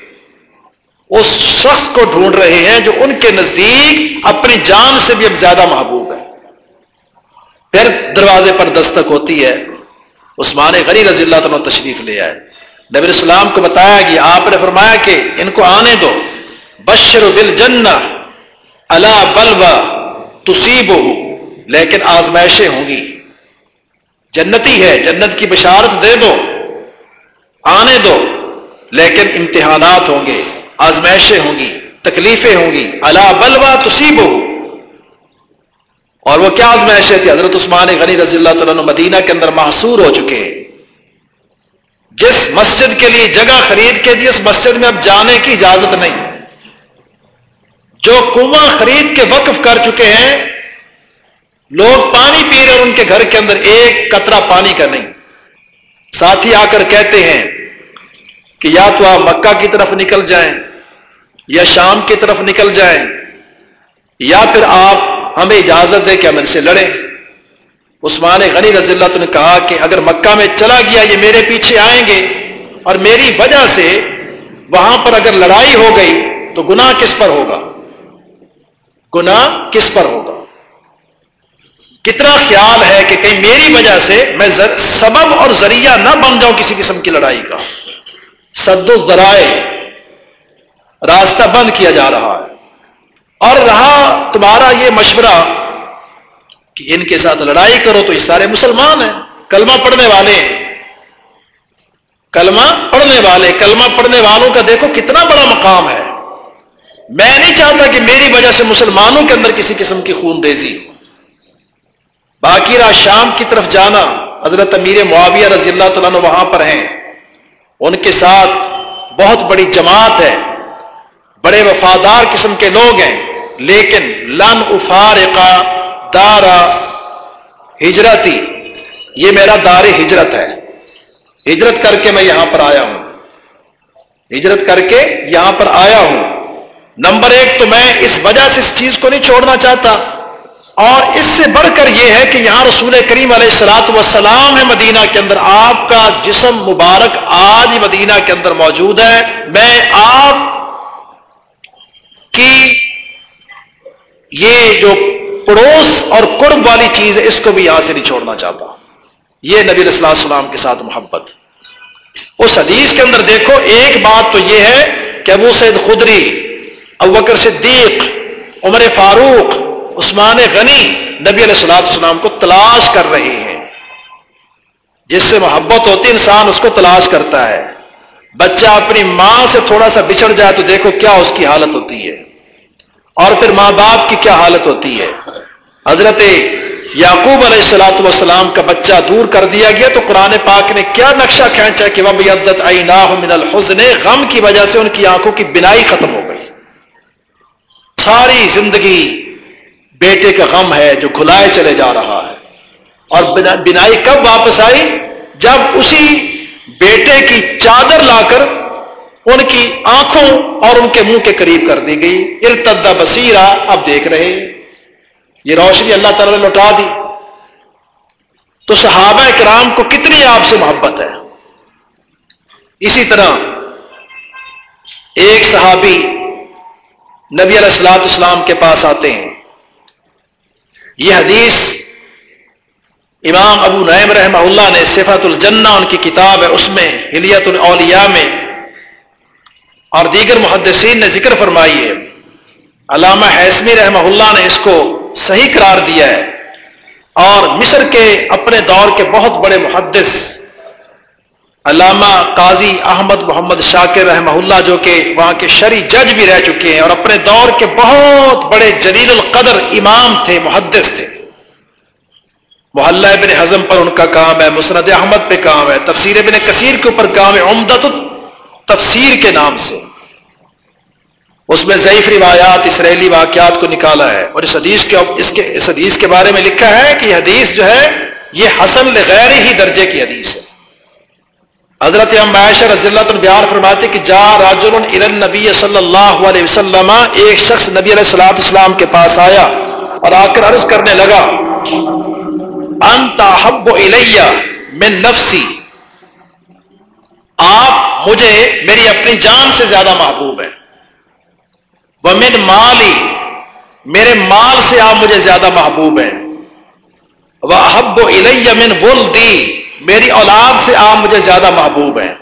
اس شخص کو ڈھونڈ رہے ہیں جو ان کے نزدیک اپنی جان سے بھی اب زیادہ محبوب ہے۔ پھر دروازے پر دستک ہوتی ہے۔ عثمان غنی رضی اللہ تعالیٰ تشریف لے آئے۔ نبی السلام کو بتایا کہ آپ نے فرمایا کہ ان کو آنے دو۔ بشر بل جنا اللہ بلوا تصیب لیکن آزمائشیں ہوں گی۔ جنتی ہے، جنت کی بشارت دے دو، آنے دو، لیکن امتحانات ہوں گے، آزمائشیں ہوں گی، تکلیفیں ہوں گی۔ اللہ بلوا تصیب ہو اور وہ کیا آزمائشیں تھی حضرت عثمان غنی رضی اللہ تعالیٰ مدینہ کے اندر محصور ہو چکے۔ ہیں جس مسجد کے لیے جگہ خرید کے دی، اس مسجد میں اب جانے کی اجازت نہیں۔ جو کنواں خرید کے وقف کر چکے ہیں، لوگ پانی پی رہے ان کے گھر کے اندر ایک قطرہ پانی کا نہیں۔ ساتھی آ کر کہتے ہیں کہ یا تو آپ مکہ کی طرف نکل جائیں یا شام کی طرف نکل جائیں، یا پھر آپ ہمیں اجازت دے کہ ہم ان سے لڑیں۔ عثمان غنی رضی اللہ نے کہا کہ اگر مکہ میں چلا گیا، یہ میرے پیچھے آئیں گے۔ اور میری وجہ سے وہاں پر اگر لڑائی ہو گئی تو گناہ کس پر ہوگا؟ گناہ کس پر ہوگا؟ کتنا خیال ہے کہ کہیں میری وجہ سے میں سبب اور ذریعہ نہ بن جاؤں کسی قسم کی لڑائی کا۔ سد ذرائع راستہ بند کیا جا رہا ہے۔ اور رہا تمہارا یہ مشورہ کہ ان کے ساتھ لڑائی کرو تو یہ سارے مسلمان ہیں۔ کلمہ پڑھنے والے۔ ہیں کلمہ پڑھنے والے، کلمہ پڑھنے والوں کا دیکھو کتنا بڑا مقام ہے۔ میں نہیں چاہتا کہ میری وجہ سے مسلمانوں کے اندر کسی قسم کی خون ریزی باقی رہا شام کی طرف جانا۔ حضرت امیر معاویہ رضی اللہ تعالیٰ وہاں پر ہیں۔ ان کے ساتھ بہت بڑی جماعت ہے۔ بڑے وفادار قسم کے لوگ ہیں۔ لیکن لن افارقا دارا ہجرتی، یہ میرا دار ہجرت ہے۔ ہجرت کر کے میں یہاں پر آیا ہوں۔ ہجرت کر کے یہاں پر آیا ہوں۔ نمبر ایک تو میں اس وجہ سے اس چیز کو نہیں چھوڑنا چاہتا۔ اور اس سے بڑھ کر یہ ہے کہ یہاں رسول کریم علیہ السلاط وسلام ہے مدینہ کے اندر۔ آپ کا جسم مبارک آج مدینہ کے اندر موجود ہے۔ میں آپ کی یہ جو پڑوس اور قرب والی چیز ہے، اس کو بھی یہاں سے نہیں چھوڑنا چاہتا۔ یہ نبی علیہ السلام کے ساتھ محبت۔ اس حدیث کے اندر دیکھو، ایک بات تو یہ ہے کہ ابو سید خدری ابکر صدیق، عمر فاروق، عثمان غنی نبی علیہ السلاۃ السلام کو تلاش کر رہے ہیں۔ جس سے محبت ہوتی انسان اس کو تلاش کرتا ہے۔ بچہ اپنی ماں سے تھوڑا سا بچھڑ جائے تو دیکھو کیا اس کی حالت ہوتی ہے۔ اور پھر ماں باپ کی کیا حالت ہوتی ہے؟ حضرت یعقوب علیہ السلاۃ والسلام کا بچہ دور کر دیا گیا تو قرآن پاک نے کیا نقشہ کھینچا کہ من الحزن؟ غم کی وجہ سے ان کی آنکھوں کی بنائی ختم ہو گئی۔ ساری زندگی بیٹے کا غم ہے جو کھلائے چلے جا رہا ہے۔ اور بنائی کب واپس آئی؟ جب اسی بیٹے کی چادر لا کر ان کی آنکھوں اور ان کے منہ کے قریب کر دی گئی۔ ارتدا بصیرہ، اب دیکھ رہے یہ روشنی اللہ تعالی نے لوٹا دی۔ تو صحابہ کرام کو کتنی آپ سے محبت ہے۔ اسی طرح ایک صحابی نبی علیہ السلاط اسلام کے پاس آتے ہیں۔ یہ حدیث امام ابو نعیم رحمہ اللہ نے صفت الجنہ، ان کی کتاب ہے، اس میں ہلیت الاولیاء میں اور دیگر محدثین نے ذکر فرمائی ہے۔ علامہ حیثمی رحمہ اللہ نے اس کو صحیح قرار دیا ہے۔ اور مصر کے اپنے دور کے بہت بڑے محدث علامہ قاضی احمد محمد شاکر رحمہ اللہ جو کہ وہاں کے شری جج بھی رہ چکے ہیں اور اپنے دور کے بہت بڑے جلیل القدر امام تھے، محدث تھے۔ محلہ ابن حزم پر ان کا کام ہے، مسند احمد پہ کام ہے، تفسیر ابن کثیر کے اوپر کام ہے عمدت تفسیر کے نام سے۔ اس میں ضعیف روایات، اسرائیلی واقعات کو نکالا ہے۔ اور اس حدیث کے اس کے اس حدیث کے بارے میں لکھا ہے کہ یہ حدیث جو ہے، یہ حسن غیر ہی درجے کی حدیث ہے۔ حضرت عائشہ رضی اللہ عنہ بیان فرماتے کہ جا راجل نبی صلی اللہ علیہ وسلم، ایک شخص نبی علیہ الصلوۃ اسلام کے پاس آیا اور آ کر عرض کرنے لگا، انت حب الیہ من نفسی۔ آپ مجھے میری اپنی جان سے زیادہ محبوب ہیں۔ وہ من مالی میرے مال سے آپ مجھے زیادہ محبوب ہیں۔ وہ حب الیہ من ولدی میری اولاد سے آپ مجھے زیادہ محبوب ہیں۔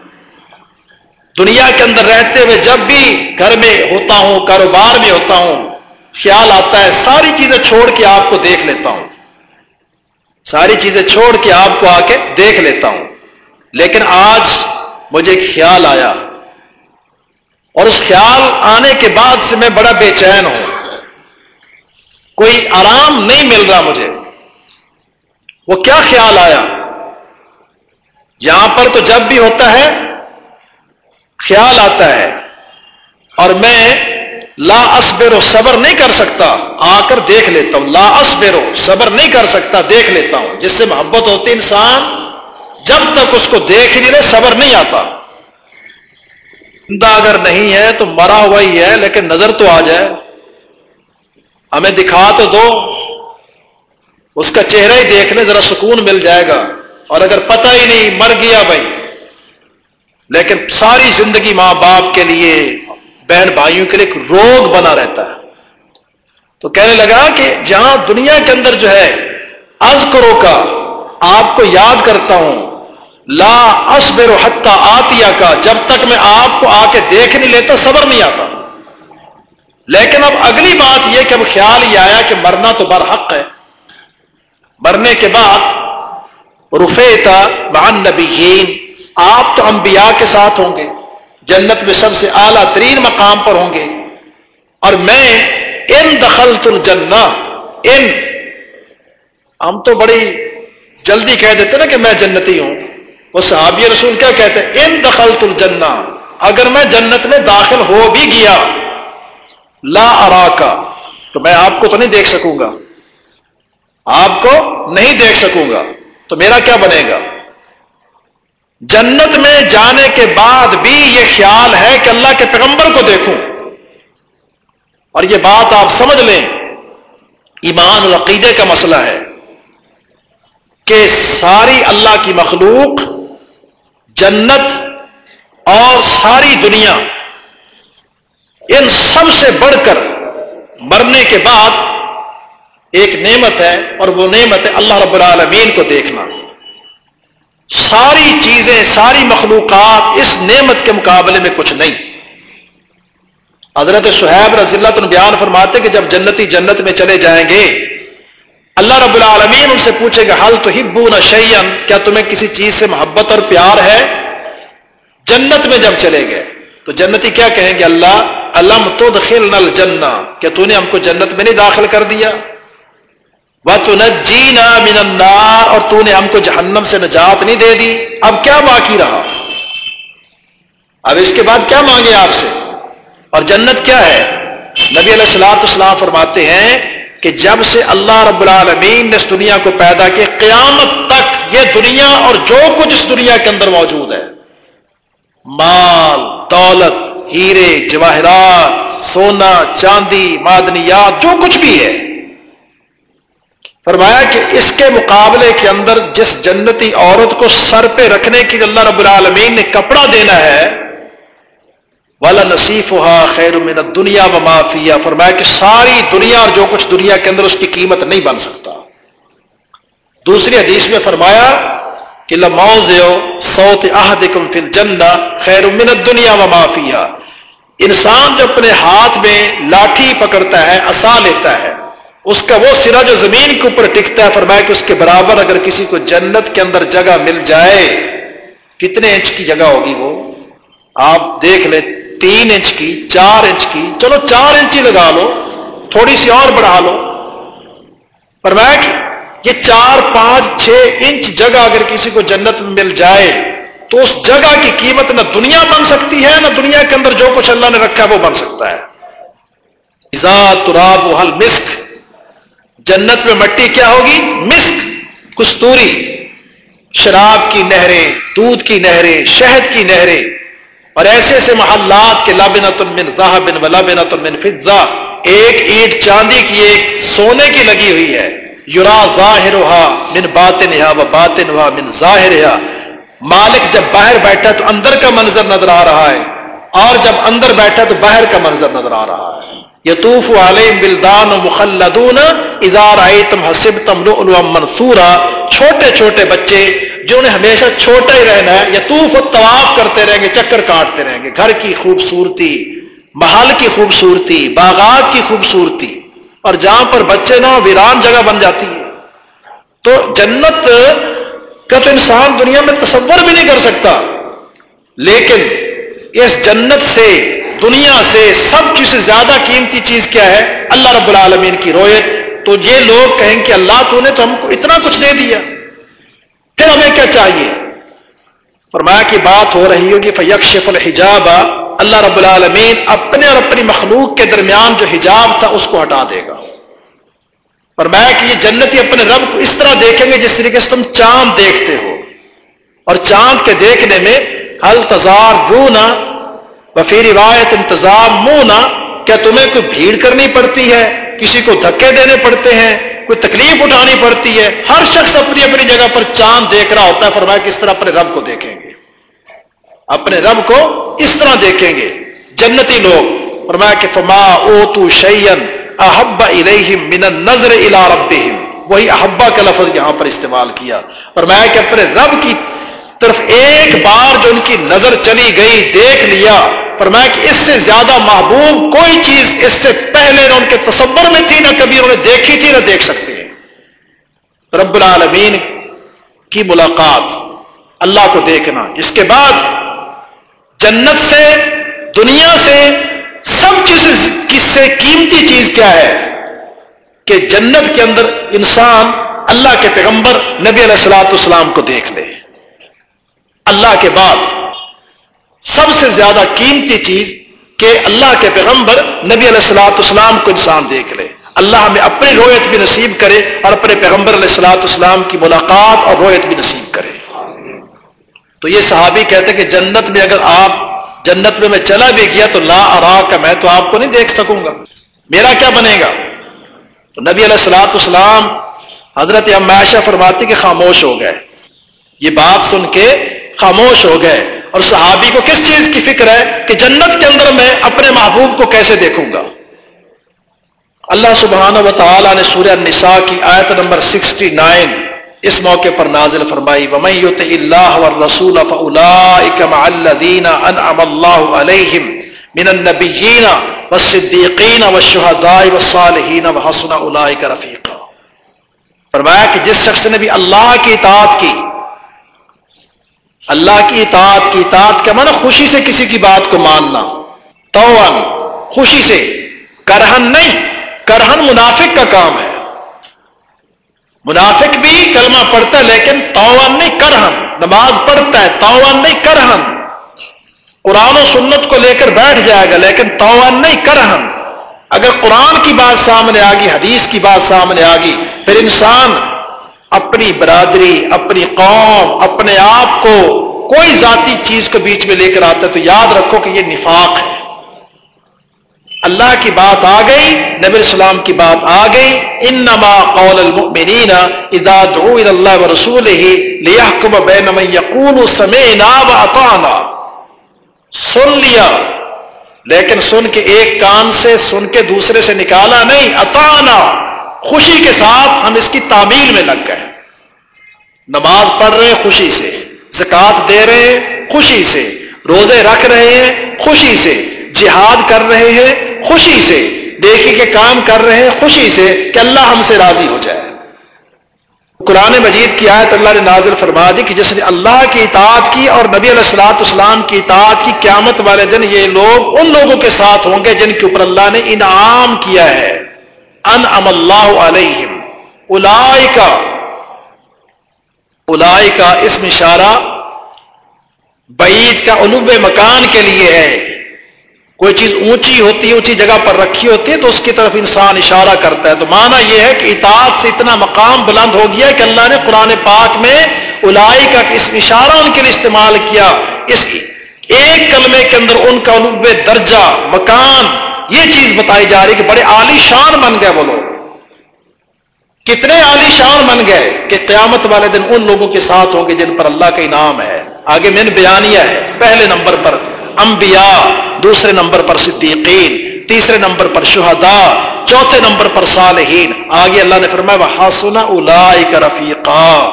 دنیا کے اندر رہتے ہوئے جب بھی گھر میں ہوتا ہوں، کاروبار میں ہوتا ہوں، خیال آتا ہے، ساری چیزیں چھوڑ کے آپ کو دیکھ لیتا ہوں۔ ساری چیزیں چھوڑ کے آپ کو آ کے دیکھ لیتا ہوں۔ لیکن آج مجھے خیال آیا اور اس خیال آنے کے بعد سے میں بڑا بے چین ہوں۔ کوئی آرام نہیں مل رہا مجھے۔ وہ کیا خیال آیا؟ یہاں پر تو جب بھی ہوتا ہے، خیال آتا ہے۔ اور میں لا اسبر و صبر نہیں کر سکتا۔ آ کر دیکھ لیتا ہوں۔ لا اسبر و صبر نہیں کر سکتا، دیکھ لیتا ہوں۔ جس سے محبت ہوتی انسان جب تک اس کو دیکھ نہیں رہے صبر نہیں آتا۔ زندہ اگر نہیں ہے تو مرا ہوا ہی ہے، لیکن نظر تو آ جائے۔ ہمیں دکھا تو دو۔ اس کا چہرہ ہی دیکھنے ذرا سکون مل جائے گا۔ اور اگر پتہ ہی نہیں، مر گیا بھائی۔ لیکن ساری زندگی ماں باپ کے لیے، بہن بھائیوں کے لیے ایک روگ بنا رہتا ہے۔ تو کہنے لگا کہ جہاں دنیا کے اندر جو ہے از کرو کا، آپ کو یاد کرتا ہوں۔ لا اصبر و آتیا کا جب تک میں آپ کو آ کے دیکھ نہیں لیتا، صبر نہیں آتا۔ لیکن اب اگلی بات یہ کہ اب خیال یہ آیا کہ مرنا تو برحق ہے۔ مرنے کے بعد رفیتا مان نبیین، آپ تو انبیاء کے ساتھ ہوں گے، جنت میں سب سے اعلیٰ ترین مقام پر ہوں گے۔ اور میں ان دخل الجنہ، ان، ہم تو بڑی جلدی کہہ دیتے نا کہ میں جنتی ہوں۔ وہ صحابی رسول کیا کہتے ہیں؟ ان دخل الجنہ. اگر میں جنت میں داخل ہو بھی گیا، لا ارا کا تو میں آپ کو تو نہیں دیکھ سکوں گا۔ آپ کو نہیں دیکھ سکوں گا، تو میرا کیا بنے گا؟ جنت میں جانے کے بعد بھی یہ خیال ہے کہ اللہ کے پیغمبر کو دیکھوں۔ اور یہ بات آپ سمجھ لیں، ایمان العقیدے کا مسئلہ ہے کہ ساری اللہ کی مخلوق جنت اور ساری دنیا ان سب سے بڑھ کر مرنے کے بعد ایک نعمت ہے اور وہ نعمت ہے اللہ رب العالمین کو دیکھنا۔ ساری چیزیں، ساری مخلوقات اس نعمت کے مقابلے میں کچھ نہیں۔ حضرت سہیب رضی اللہ تم بیان فرماتے کہ جب جنتی جنت میں چلے جائیں گے اللہ رب العالمین ان سے پوچھے گا حل تو ہبو نہ کیا تمہیں کسی چیز سے محبت اور پیار ہے؟ جنت میں جب چلے گئے، تو جنتی کیا کہیں گے؟ اللہ علم تو دخل نل جنا کیا تو نے ہم کو جنت میں نہیں داخل کر دیا؟ جینا من النار اور تو نے ہم کو جہنم سے نجات نہیں دے دی۔ اب کیا باقی رہا؟ اب اس کے بعد کیا مانگے آپ سے؟ اور جنت کیا ہے؟ نبی علیہ السلاط اسلام فرماتے ہیں کہ جب سے اللہ رب العالمین نے اس دنیا کو پیدا کیا، قیامت تک یہ دنیا اور جو کچھ اس دنیا کے اندر موجود ہے، مال، دولت، ہیرے، جواہرات، سونا، چاندی، معدنیات، جو کچھ بھی ہے۔ فرمایا کہ اس کے مقابلے کے اندر جس جنتی عورت کو سر پہ رکھنے کی اللہ رب العالمین نے کپڑا دینا ہے والا نصیف ہوا خیر من دنیا و معافیا فرمایا کہ ساری دنیا اور جو کچھ دنیا کے اندر اس کی قیمت نہیں بن سکتا۔ دوسری حدیث میں فرمایا کہ لموز سوت احدکم فی الجنہ خیر من الدنیا و مافیا انسان جو اپنے ہاتھ میں لاٹھی پکڑتا ہے اصا لیتا ہے، اس کا وہ سرا جو زمین کے اوپر ٹکتا ہے، فرمایا کہ اس کے برابر اگر کسی کو جنت کے اندر جگہ مل جائے، کتنے انچ کی جگہ ہوگی وہ؟ آپ دیکھ لیں تین انچ کی، چار انچ کی۔ چلو چار انچ ہی لگا لو، تھوڑی سی اور بڑھا لو۔ فرمایا کہ یہ چار، پانچ، چھ انچ جگہ اگر کسی کو جنت میں مل جائے، تو اس جگہ کی قیمت نہ دنیا بن سکتی ہے، نہ دنیا کے اندر جو کچھ اللہ نے رکھا ہے وہ بن سکتا ہے۔ تراب حل مسک۔ جنت میں مٹی کیا ہوگی؟ مسک۔ کستوری۔ شراب کی نہریں، دودھ کی نہریں، شہد کی نہریں۔ اور ایسے ایسے محلات کے لابنت من ذهب و لابنت من فضہ، ایک اینٹ چاندی کی ایک سونے کی لگی ہوئی ہے یورا ظاہر من باطن و باطن من ظاہر مالک جب باہر بیٹھا تو اندر کا منظر نظر آ رہا ہے، اور جب اندر بیٹھا تو باہر کا منظر نظر آ رہا ہے۔ یتوف علیہم بلدان و مخلدون ادار ایتم حسبتم لؤلؤا منصورا۔ چھوٹے چھوٹے بچے جو انہیں ہمیشہ چھوٹا ہی رہنا ہے، یتوف و طواف کرتے رہیں گے، چکر کاٹتے رہیں گے۔ گھر کی خوبصورتی، محل کی خوبصورتی، باغات کی خوبصورتی۔ اور جہاں پر بچے نہ ویران جگہ بن جاتی ہے۔ تو جنت کا تو انسان دنیا میں تصور بھی نہیں کر سکتا۔ لیکن اس جنت سے، دنیا سے سب چیز سے زیادہ قیمتی چیز کیا ہے؟ اللہ رب العالمین کی رویت۔ تو یہ لوگ کہیں کہ اللہ تو نے تو ہم کو اتنا کچھ دے دیا۔ پھر ہمیں کیا چاہیے؟ فرمایا کی بات ہو رہی ہوگی فیکشف الحجاب۔ اللہ رب العالمین اپنے اور اپنی مخلوق کے درمیان جو حجاب تھا اس کو ہٹا دے گا۔ فرمایا کہ یہ جنتی اپنے رب کو اس طرح دیکھیں گے جس طریقے سے تم چاند دیکھتے ہو۔ اور چاند کے دیکھنے میں التظار رونا وفی روایت انتظام منہ کیا تمہیں کوئی بھیڑ کرنی پڑتی ہے؟ کسی کو دھکے دینے پڑتے ہیں؟ کوئی تکلیف اٹھانی پڑتی ہے، ہر شخص اپنی اپنی جگہ پر چاند دیکھ رہا ہوتا ہے، فرمایا کس طرح اپنے رب کو دیکھیں گے۔ اپنے رب کو اس طرح دیکھیں گے۔ جنتی لوگ، فرمایا کہ فما او تو شیئن احب الیہم من النظر الى ربہم۔ وہی احبا کا لفظ یہاں پر استعمال کیا۔ فرمایا کہ اپنے رب کی طرف ایک بار جو ان کی نظر چلی گئی، دیکھ لیا۔ فرمایا کہ اس سے زیادہ محبوب کوئی چیز اس سے پہلے نہ ان کے تصور میں تھی، نہ کبھی انہوں نے دیکھی تھی، نہ دیکھ سکتے ہیں۔ رب العالمین کی ملاقات اللہ کو دیکھنا، اس کے بعد جنت سے، دنیا سے سب چیز، کس سے قیمتی چیز کیا ہے؟ کہ جنت کے اندر انسان اللہ کے پیغمبر نبی علیہ السلاۃ اسلام کو دیکھ لے۔ اللہ کے بعد سب سے زیادہ قیمتی چیز کہ اللہ کے پیغمبر نبی علیہ السلاۃ اسلام کو انسان دیکھ لے۔ اللہ ہمیں اپنی رویت بھی نصیب کرے اور اپنے پیغمبر علیہ السلاۃ اسلام کی ملاقات اور رویت بھی نصیب کرے۔ تو یہ صحابی کہتے ہیں کہ جنت میں اگر آپ جنت میں میں چلا بھی گیا تو لا ارا کا میں تو آپ کو نہیں دیکھ سکوں گا۔ میرا کیا بنے گا؟ تو نبی علیہ السلاۃ اسلام حضرت عماشہ فرماتی کہ خاموش ہو گئے۔ یہ بات سن کے خاموش ہو گئے۔ اور صحابی کو کس چیز کی فکر ہے کہ جنت کے اندر میں اپنے محبوب کو کیسے دیکھوں گا؟ اللہ سبحانہ و تعالی نے سورہ النساء کی آیت نمبر 69 اس موقع پر نازل فرمائی، وَمَن يُطِعِ اللَّهَ وَالرَّسُولَ فَأُولَئِكَ مَعَ الَّذِينَ أَنْعَمَ اللَّهُ عَلَيْهِمْ مِنَ النَّبِيِّينَ وَالصِّدِّيقِينَ وَالشُّهَدَاءِ وَالصَّالِحِينَ وَحَسُنَ أُولَئِكَ رَفِيقًا۔ فرمایا کہ جس شخص نے بھی اللہ کی اطاعت کی اللہ کی اطاعت کی اطاعت کا معنی خوشی سے کسی کی بات کو ماننا۔ توان، خوشی سے۔ کرہن نہیں، کرہن منافق کا کام ہے۔ منافق بھی کلمہ پڑھتا ہے، لیکن توان نہیں، کرہن۔ نماز پڑھتا ہے، توان نہیں، کرہن۔ قرآن و سنت کو لے کر بیٹھ جائے گا، لیکن توان نہیں، کرہن۔ اگر قرآن کی بات سامنے آ گئی حدیث کی بات سامنے آ گئی پھر انسان اپنی برادری، اپنی قوم، اپنے آپ کو کوئی ذاتی چیز کو بیچ میں لے کر آتا ہے تو یاد رکھو کہ یہ نفاق ہے۔ اللہ کی بات آ گئی، نبی السلام کی بات آ گئی۔ انما قول المؤمنین اذا دعوا الى الله ورسوله ليحكم بين من يقول سمعنا واطعنا سن لیا، لیکن سن کے ایک کان سے، سن کے دوسرے سے نکالا نہیں اطانا خوشی کے ساتھ ہم اس کی تعمیل میں لگ گئے۔ نماز پڑھ رہے ہیں خوشی سے زکات دے رہے ہیں خوشی سے، روزے رکھ رہے ہیں خوشی سے، جہاد کر رہے ہیں خوشی سے دیکھی کے کام کر رہے ہیں خوشی سے کہ اللہ ہم سے راضی ہو جائے۔ قرآن مجید کی آیت اللہ نے نازل فرما دی کہ جس نے اللہ کی اطاعت کی اور نبی علیہ السلاۃ اسلام کی اطاعت کی قیامت والے دن یہ لوگ ان لوگوں کے ساتھ ہوں گے جن کے اوپر اللہ نے انعام کیا ہے۔ ان ام اللہ علیہم. الائی کا اسم اشارہ بعید کا علوب مکان کے لیے ہے۔ کوئی چیز اونچی ہوتی ہے اونچی جگہ پر رکھی ہوتی ہے تو اس کی طرف انسان اشارہ کرتا ہے۔ تو مانا یہ ہے کہ اطاعت سے اتنا مقام بلند ہو گیا کہ اللہ نے قرآن پاک میں الائی کا اس اشارہ ان کے لیے استعمال کیا۔ اس ایک کلمے کے اندر ان کا علوب درجہ، مکان یہ چیز بتائی جا رہی کہ بڑے عالی شان بن گئے وہ لوگ۔ کتنے عالی شان بن گئے کہ قیامت والے دن ان لوگوں کے ساتھ ہوں گے جن پر اللہ کا انعام ہے۔ آگے میں نے بیانیہ ہے، پہلے نمبر پر انبیاء، دوسرے نمبر پر صدیقین، تیسرے نمبر پر شہداء، چوتھے نمبر پر صالحین۔ آگے اللہ نے فرمایا وہ ہاسنا الا رفیقا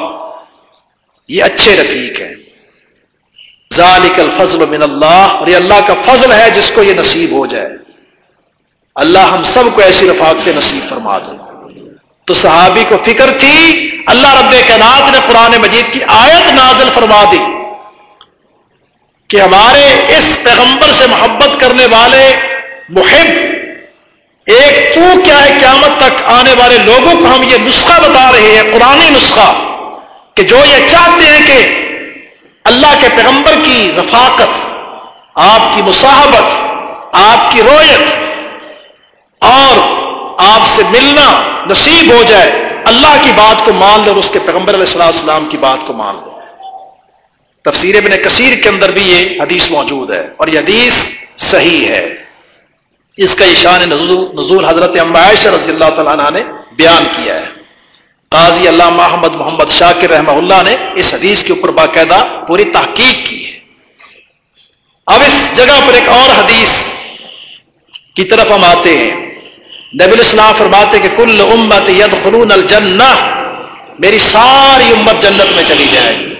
یہ اچھے رفیق ہیں۔ ذالک الفضل من اللہ اور یہ اللہ کا فضل ہے جس کو یہ نصیب ہو جائے۔ اللہ ہم سب کو ایسی رفاقت نصیب فرما دے۔ تو صحابی کو فکر تھی، اللہ رب کائنات نے قرآن مجید کی آیت نازل فرما دی کہ ہمارے اس پیغمبر سے محبت کرنے والے محب، ایک تو کیا ہے قیامت تک آنے والے لوگوں کو ہم یہ نسخہ بتا رہے ہیں قرآن نسخہ، کہ جو یہ چاہتے ہیں کہ اللہ کے پیغمبر کی رفاقت، آپ کی مصاحبت، آپ کی رویت اور آپ سے ملنا نصیب ہو جائے، اللہ کی بات کو مان لو اور اس کے پیغمبر علیہ السلام السلام کی بات کو مان لو تفسیر ابن کثیر کے اندر بھی یہ حدیث موجود ہے اور یہ حدیث صحیح ہے۔ اس کا ایشان نزول حضرت عائشہ رضی اللہ تعالیٰ عنہ نے بیان کیا ہے۔ قاضی اللہ محمد محمد شاکر رحمہ اللہ نے اس حدیث کے اوپر باقاعدہ پوری تحقیق کی ہے۔ اب اس جگہ پر ایک اور حدیث کی طرف ہم آتے ہیں۔ نبی الاسلام فرماتے کہ کل امت یدخلون الجنہ، میری ساری امت جنت میں چلی جائے گی۔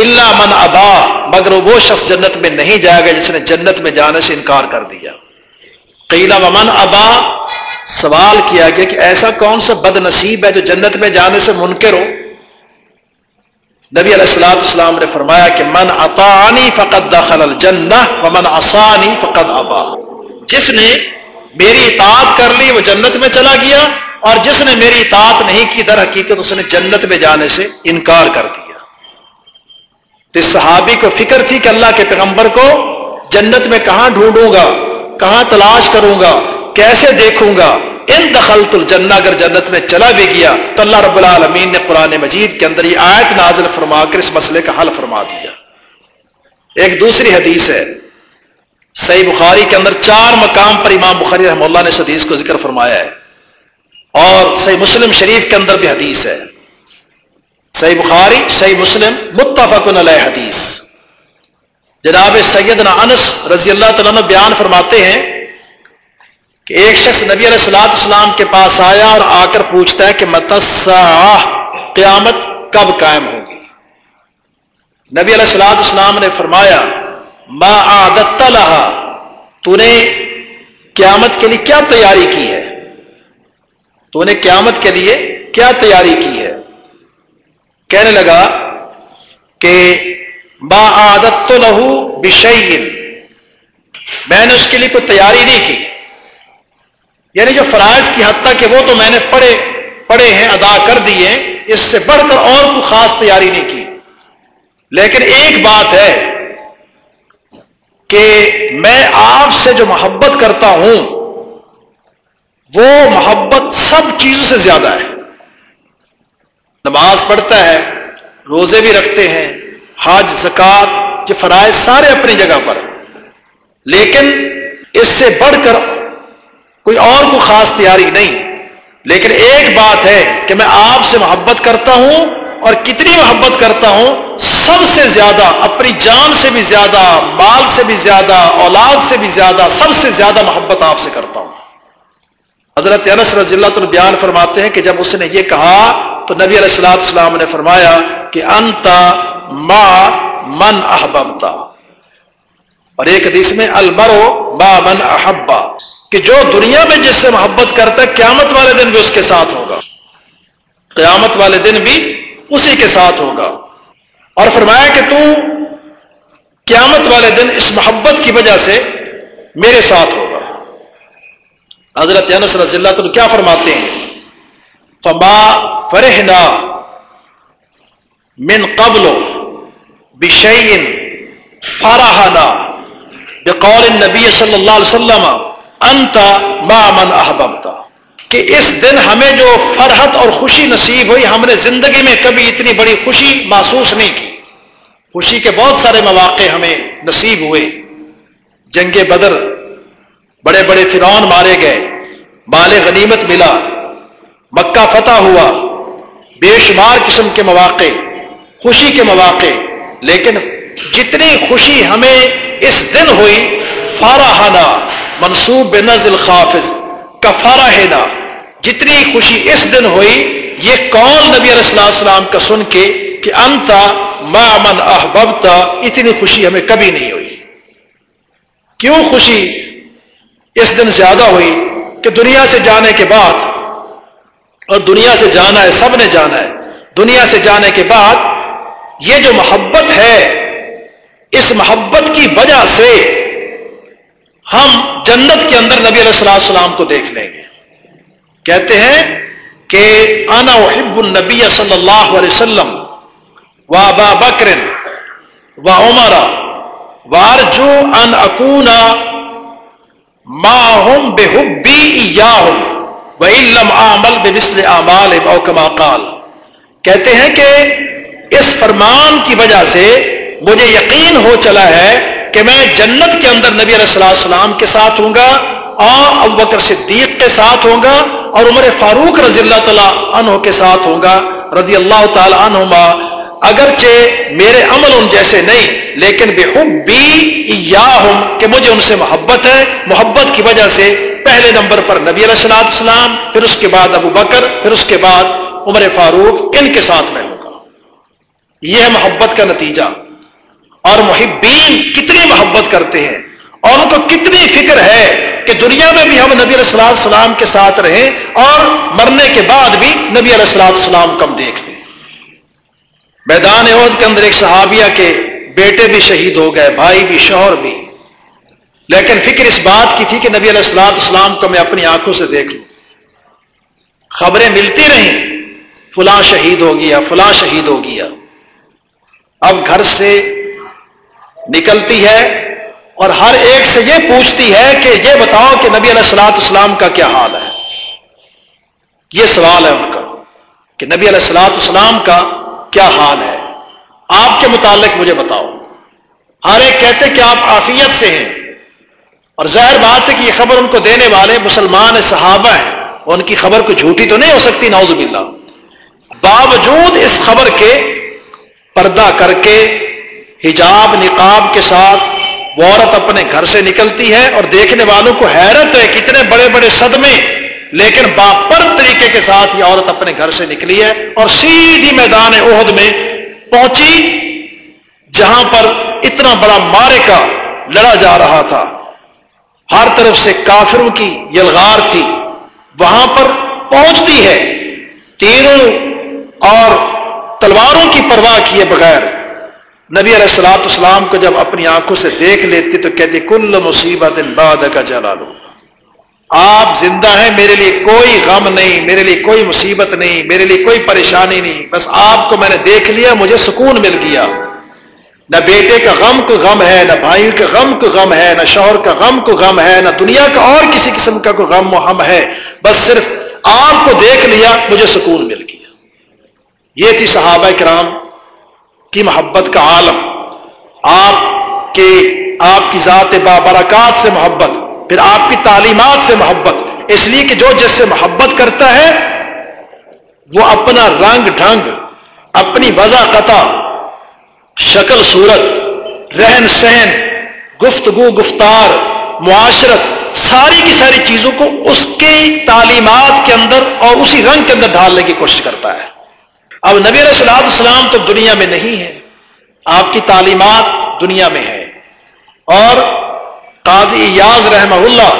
اللہ من ابا، مگر وہ شخص جنت میں نہیں جائے گا جس نے جنت میں جانے سے انکار کر دیا۔ قیلا من ابا، سوال کیا گیا کہ ایسا کون سا بد نصیب ہے جو جنت میں جانے سے منکر ہو؟ نبی علیہ السلام اسلام نے فرمایا کہ من اطانی فقط دخل الجنہ، ومن آسانی فقط ابا۔ جس نے میری اطاعت کر لی، وہ جنت میں چلا گیا اور جس نے میری اطاعت نہیں کی در حقیقت اس نے جنت میں جانے سے انکار کر دیا۔ تو صحابی کو فکر تھی کہ اللہ کے پیغمبر کو جنت میں کہاں ڈھونڈوں گا، کہاں تلاش کروں گا، کیسے دیکھوں گا؟ ان دخل الجنہ اگر جنت میں چلا بھی گیا تو اللہ رب العالمین نے قرآن مجید کے اندر یہ آیت نازل فرما کر اس مسئلے کا حل فرما دیا۔ ایک دوسری حدیث ہے۔ صحیح بخاری کے اندر چار مقام پر امام بخاری رحم اللہ نے اس حدیث کو ذکر فرمایا ہے۔ اور صحیح مسلم شریف کے اندر بھی حدیث ہے۔ صحیح بخاری، صحیح مسلم متفق علیہ حدیث۔ جناب سیدنا انس رضی اللہ تعالیٰ بیان فرماتے ہیں کہ ایک شخص نبی علیہ السلاط اسلام کے پاس آیا اور آ کر پوچھتا ہے کہ متسا قیامت کب قائم ہوگی؟ نبی علیہ السلاط اسلام نے فرمایا ما عادت لہا تو نے قیامت کے لیے کیا تیاری کی ہے؟ تو نے قیامت کے لیے کیا تیاری کی ہے؟ کہنے لگا کہ با عادت تو لہو بشعین میں نے اس کے لیے کوئی تیاری نہیں کی۔ یعنی جو فرائض کی حد تک کہ وہ تو میں نے پڑھے پڑھے ہیں، ادا کر دیے، اس سے بڑھ کر اور کوئی خاص تیاری نہیں کی۔ لیکن ایک بات ہے کہ میں آپ سے جو محبت کرتا ہوں، وہ محبت سب چیزوں سے زیادہ ہے۔ نماز پڑھتا ہے، روزے بھی رکھتے ہیں، حج زکات یہ فرائض سارے اپنی جگہ پر۔ لیکن اس سے بڑھ کر کوئی اور کو خاص تیاری نہیں۔ لیکن ایک بات ہے کہ میں آپ سے محبت کرتا ہوں اور کتنی محبت کرتا ہوں سب سے زیادہ، اپنی جان سے بھی زیادہ، مال سے بھی زیادہ، اولاد سے بھی زیادہ، سب سے زیادہ محبت آپ سے کرتا ہوں۔ حضرت انس رضی اللہ بیان فرماتے ہیں کہ جب اس نے یہ کہا تو نبی علیہ السلام السلام نے فرمایا کہ انتا ما من احببتا اور ایک حدیث میں المرو ما من احبا کہ جو دنیا میں جس سے محبت کرتا ہے، قیامت والے دن بھی اس کے ساتھ ہوگا۔ قیامت والے دن بھی اسی کے ساتھ ہوگا۔ اور فرمایا کہ تو قیامت والے دن اس محبت کی وجہ سے میرے ساتھ ہوگا۔ حضرت انس رضی اللہ تو کیا فرماتے ہیں؟ فما فرحنا من قبل بشین فرحنا بقول النبی صلی اللہ علیہ وسلم انتا ما من احببتا کہ اس دن ہمیں جو فرحت اور خوشی نصیب ہوئی، ہم نے زندگی میں کبھی اتنی بڑی خوشی محسوس نہیں کی۔ خوشی کے بہت سارے مواقع ہمیں نصیب ہوئے۔ جنگ بدر، بڑے بڑے فرعون مارے گئے، مال غنیمت ملا، مکہ فتح ہوا، بے شمار قسم کے مواقع، خوشی کے مواقع۔ لیکن جتنی خوشی ہمیں اس دن ہوئی فارحانہ منصوب بے نزل خافظ کفارہ ہے جتنی خوشی اس دن ہوئی، یہ کون نبی علیہ اللہ السلام کا سن کے کہ انتا ما من احببتا اتنی خوشی ہمیں کبھی نہیں ہوئی۔ کیوں خوشی اس دن زیادہ ہوئی کہ دنیا سے جانے کے بعد، اور دنیا سے جانا ہے، سب نے جانا ہے۔ دنیا سے جانے کے بعد یہ جو محبت ہے، اس محبت کی وجہ سے ہم جنت کے اندر نبی علیہ السلام کو دیکھ لیں گے۔ کہتے ہیں کہ انا احب النبی صلی اللہ علیہ وسلم و ابا بکر و عمر وارجو ان اکونا ماہم بے حبی یا و علم عمل بے اعمال او کما قال۔ کہتے ہیں کہ اس فرمان کی وجہ سے مجھے یقین ہو چلا ہے کہ میں جنت کے اندر نبی علیہ السلام السلام کے ساتھ ہوں گا اور ابو بکر صدیق کے ساتھ ہوں گا اور عمر فاروق رضی اللہ تعالیٰ عنہ کے ساتھ ہوں گا رضی اللہ تعالی عنہما، اگرچہ میرے عمل ان جیسے نہیں، لیکن بے بھی کہ مجھے ان سے محبت ہے، محبت کی وجہ سے پہلے نمبر پر نبی علیہ السلام السلام پھر اس کے بعد ابو بکر، پھر اس کے بعد عمر فاروق، ان کے ساتھ میں ہوں گا یہ ہے محبت کا نتیجہ۔ اور محبین کتنی محبت کرتے ہیں، اور ان کو کتنی فکر ہے کہ دنیا میں بھی ہم نبی علیہ السلام السلام کے ساتھ رہیں اور مرنے کے بعد بھی نبی علیہ السلام السلام کم دیکھ لیں۔ میدان عہد کے اندر ایک صحابیہ کے بیٹے بھی شہید ہو گئے، بھائی بھی، شوہر بھی۔ لیکن فکر اس بات کی تھی کہ نبی علیہ السلام السلام کو میں اپنی آنکھوں سے دیکھ لوں۔ خبریں ملتی رہیں، فلاں شہید ہو گیا، فلاں شہید ہو گیا۔ اب گھر سے نکلتی ہے اور ہر ایک سے یہ پوچھتی ہے کہ یہ بتاؤ کہ نبی علیہ السلاط اسلام کا کیا حال ہے۔ یہ سوال ہے ان کا کہ نبی علیہ السلاط اسلام کا کیا حال ہے۔ آپ کے متعلق مجھے بتاؤ۔ ہر ایک کہتے کہ آپ آفیت سے ہیں۔ اور ظاہر بات ہے کہ یہ خبر ان کو دینے والے مسلمان صحابہ ہیں۔ ان کی خبر کو جھوٹی تو نہیں ہو سکتی؟ نوز باللہ۔ باوجود اس خبر کے پردہ کر کے، حجاب، نقاب کے ساتھ وہ عورت اپنے گھر سے نکلتی ہے اور دیکھنے والوں کو حیرت ہے کتنے بڑے بڑے صدمے۔ لیکن باپر طریقے کے ساتھ یہ عورت اپنے گھر سے نکلی ہے اور سیدھی میدان عہد میں پہنچی جہاں پر اتنا بڑا مارے کا لڑا جا رہا تھا۔ ہر طرف سے کافروں کی یلغار تھی۔ وہاں پر پہنچتی ہے۔ تیروں اور تلواروں کی پرواہ کیے بغیر نبی علیہ السلاۃ اسلام کو جب اپنی آنکھوں سے دیکھ لیتی تو کہتی، کل مصیبت بعد کا جلا لو آپ زندہ ہیں، میرے لیے کوئی غم نہیں، میرے لیے کوئی مصیبت نہیں، میرے لیے کوئی پریشانی نہیں، بس آپ کو میں نے دیکھ لیا، مجھے سکون مل گیا۔ نہ بیٹے کا غم کو غم ہے، نہ بھائی کا غم کو غم ہے، نہ شوہر کا غم کو غم ہے، نہ دنیا کا اور کسی قسم کا کوئی غم و ہم ہے۔ بس صرف آپ کو دیکھ لیا، مجھے سکون مل گیا۔ یہ تھی صحابہ کرام کی محبت کا عالم۔ آپ کے، آپ کی ذات بابرکات سے محبت، پھر آپ کی تعلیمات سے محبت۔ اس لیے کہ جو جس سے محبت کرتا ہے، وہ اپنا رنگ ڈھنگ، اپنی وضع قطع، شکل صورت، رہن سہن، گفتگو، گفتار، معاشرت، ساری کی ساری چیزوں کو اس کی تعلیمات کے اندر اور اسی رنگ کے اندر ڈالنے کی کوشش کرتا ہے۔ اب نبی علیہ السلام السلام تو دنیا میں نہیں ہے، آپ کی تعلیمات دنیا میں ہے اور قاضی یاز رحمہ اللہ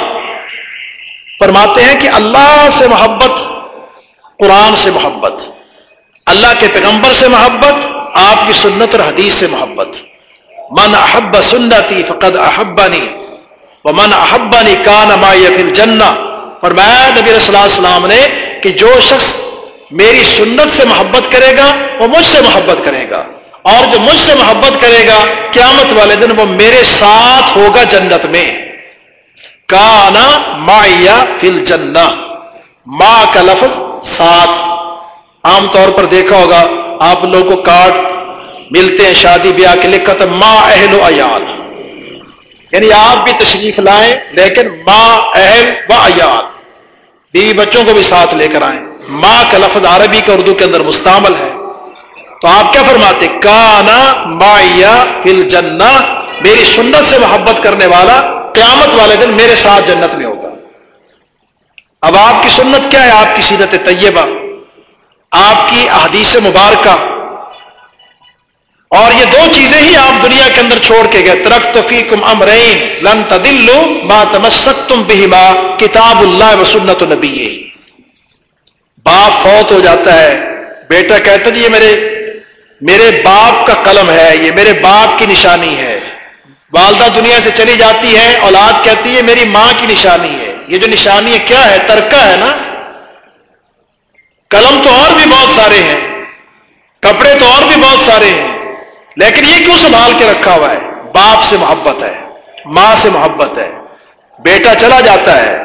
فرماتے ہیں کہ اللہ سے محبت، قرآن سے محبت، اللہ کے پیغمبر سے محبت، آپ کی سنت اور حدیث سے محبت۔ من احب سنتی فقد احبانی وہ من احبانی کان مائی فل جنا اور میں نبی صلی اللہ علیہ السلام نے کہ جو شخص میری سنت سے محبت کرے گا وہ مجھ سے محبت کرے گا۔ اور جو مجھ سے محبت کرے گا، قیامت والے دن وہ میرے ساتھ ہوگا جنت میں۔ کانا مایا فل جنا ماں کا لفظ ساتھ۔ عام طور پر دیکھا ہوگا، آپ لوگوں کو کارڈ ملتے ہیں شادی بیاہ کے لکھت ماں اہل و ایال یعنی آپ بھی تشریف لائیں، لیکن ماں اہل و ایال بیوی بچوں کو بھی ساتھ لے کر آئیں۔ ماں کا لفظ عربی کا اردو کے اندر مستعمل ہے۔ تو آپ کیا فرماتے؟ کانا مایا فل جنا میری سنت سے محبت کرنے والا قیامت والے دن میرے ساتھ جنت میں ہوگا۔ اب آپ کی سنت کیا ہے؟ آپ کی سیرت طیبہ، آپ کی احادیث مبارکہ۔ اور یہ دو چیزیں ہی آپ دنیا کے اندر چھوڑ کے گئے۔ ترک فیکم امرین لن تدلو ما تمسکتم بہما کتاب اللہ و سنت نبی باپ فوت ہو جاتا ہے۔ بیٹا کہتا جی یہ میرے میرے باپ کا قلم ہے، یہ میرے باپ کی نشانی ہے۔ والدہ دنیا سے چلی جاتی ہے، اولاد کہتی ہے میری ماں کی نشانی ہے۔ یہ جو نشانی ہے، کیا ہے؟ ترکہ ہے نا۔ قلم تو اور بھی بہت سارے ہیں، کپڑے تو اور بھی بہت سارے ہیں، لیکن یہ کیوں سنبھال کے رکھا ہوا ہے؟ باپ سے محبت ہے، ماں سے محبت ہے۔ بیٹا چلا جاتا ہے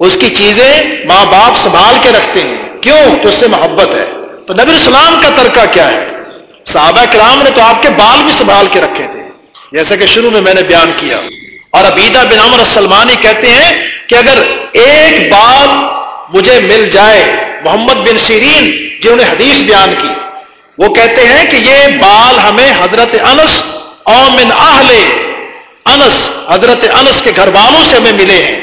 اس کی چیزیں ماں باپ سنبھال کے رکھتے ہیں۔ کیوں؟ کہ اس سے محبت ہے۔ تو نبی اسلام کا ترکہ کیا ہے؟ صحابہ کرام نے تو آپ کے بال بھی سنبھال کے رکھے تھے۔ جیسا کہ شروع میں میں نے بیان کیا۔ اور عبیدہ بن عمر سلمانی کہتے ہیں کہ اگر ایک بال مجھے مل جائے، محمد بن سیرین، جنہوں نے حدیث بیان کی، وہ کہتے ہیں کہ یہ بال ہمیں حضرت انس اومن اہل انس، حضرت انس کے گھر والوں سے ہمیں ملے ہیں۔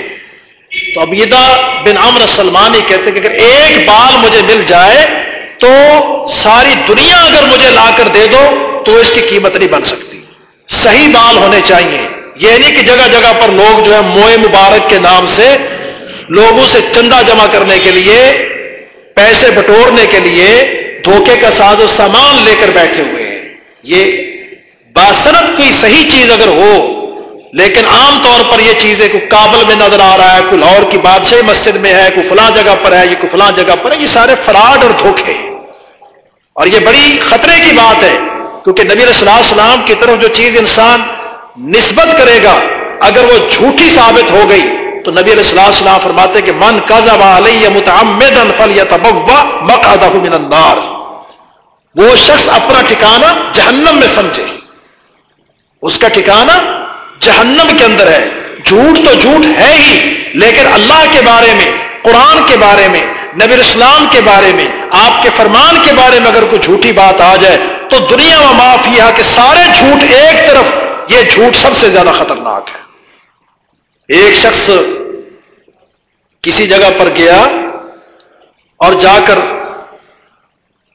تو ابیدا بن عمر سلمانی کہتے ہیں کہ اگر ایک بال مجھے مل جائے تو ساری دنیا اگر مجھے لا کر دے دو تو اس کی قیمت نہیں بن سکتی۔ صحیح بال ہونے چاہیے۔ یہ نہیں کہ جگہ جگہ پر لوگ جو ہے موئے مبارک کے نام سے لوگوں سے چندہ جمع کرنے کے لیے، پیسے بٹورنے کے لیے دھوکے کا ساز و سامان لے کر بیٹھے ہوئے ہیں۔ یہ باسرت کوئی صحیح چیز اگر ہو لیکن عام طور پر یہ چیزیں کوئی کابل میں نظر آ رہا ہے، کوئی لاہور کی بادشاہ مسجد میں ہے، کوئی فلاں جگہ پر ہے، یہ کوئی فلاں جگہ پر ہے، یہ سارے فراڈ اور دھوکے۔ اور یہ بڑی خطرے کی بات ہے، کیونکہ نبی صلی اللہ علیہ وسلم کی طرف جو چیز انسان نسبت کرے گا، اگر وہ جھوٹی ثابت ہو گئی، تو نبی علیہ السلام السلام فرماتے کہ من کذب علی متعمدا فلیتبوا مقعده من النار۔ وہ شخص اپنا ٹھکانہ جہنم میں سمجھے۔ اس کا ٹھکانہ جہنم کے اندر ہے۔ جھوٹ تو جھوٹ ہے ہی، لیکن اللہ کے بارے میں، قرآن کے بارے میں، نبی اسلام کے بارے میں، آپ کے فرمان کے بارے میں اگر کوئی جھوٹی بات آ جائے، تو دنیا میں معافیا کے سارے جھوٹ ایک طرف، یہ جھوٹ سب سے زیادہ خطرناک ہے۔ ایک شخص کسی جگہ پر گیا اور جا کر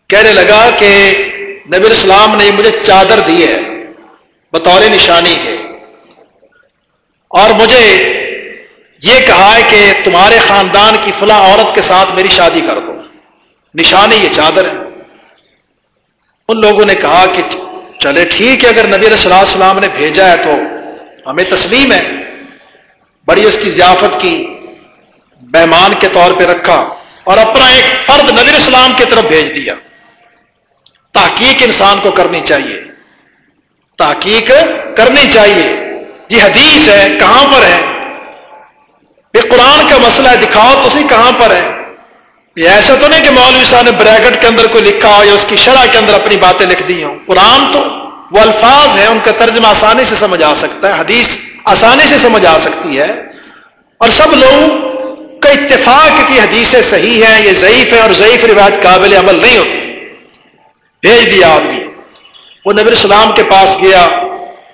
کہنے لگا کہ نبی اسلام نے مجھے چادر دی ہے، بطور نشانی کے۔ اور مجھے یہ کہا ہے کہ تمہارے خاندان کی فلاں عورت کے ساتھ میری شادی کر دو۔ نشانی یہ چادر ہے۔ ان لوگوں نے کہا کہ چلے ٹھیک ہے، اگر نبی علیہ السلام نے بھیجا ہے تو ہمیں تسلیم ہے۔ بڑی اس کی ضیافت کی مہمان کے طور پہ رکھا اور اپنا ایک فرد نبی اسلام کی طرف بھیج دیا۔ تحقیق انسان کو کرنی چاہیے۔ تحقیق کرنی چاہیے۔ جی حدیث ہے، کہاں پر ہے؟ یہ قرآن کا مسئلہ ہے، دکھاؤ تو اسی کہاں پر ہے؟ یہ ایسا تو نہیں کہ مولوی صاحب نے بریکٹ کے اندر کوئی لکھا ہو یا اس کی شرح کے اندر اپنی باتیں لکھ دی ہوں۔ قرآن تو وہ الفاظ ہیں، ان کا ترجمہ آسانی سے سمجھ آ سکتا ہے، حدیث آسانی سے سمجھ آ سکتی ہے۔ اور سب لوگ کا اتفاق کی حدیثیں صحیح ہیں، یہ ضعیف ہے اور ضعیف روایت قابل عمل نہیں ہوتی۔ بھیج دیا آدمی۔ وہ نبی السلام کے پاس گیا۔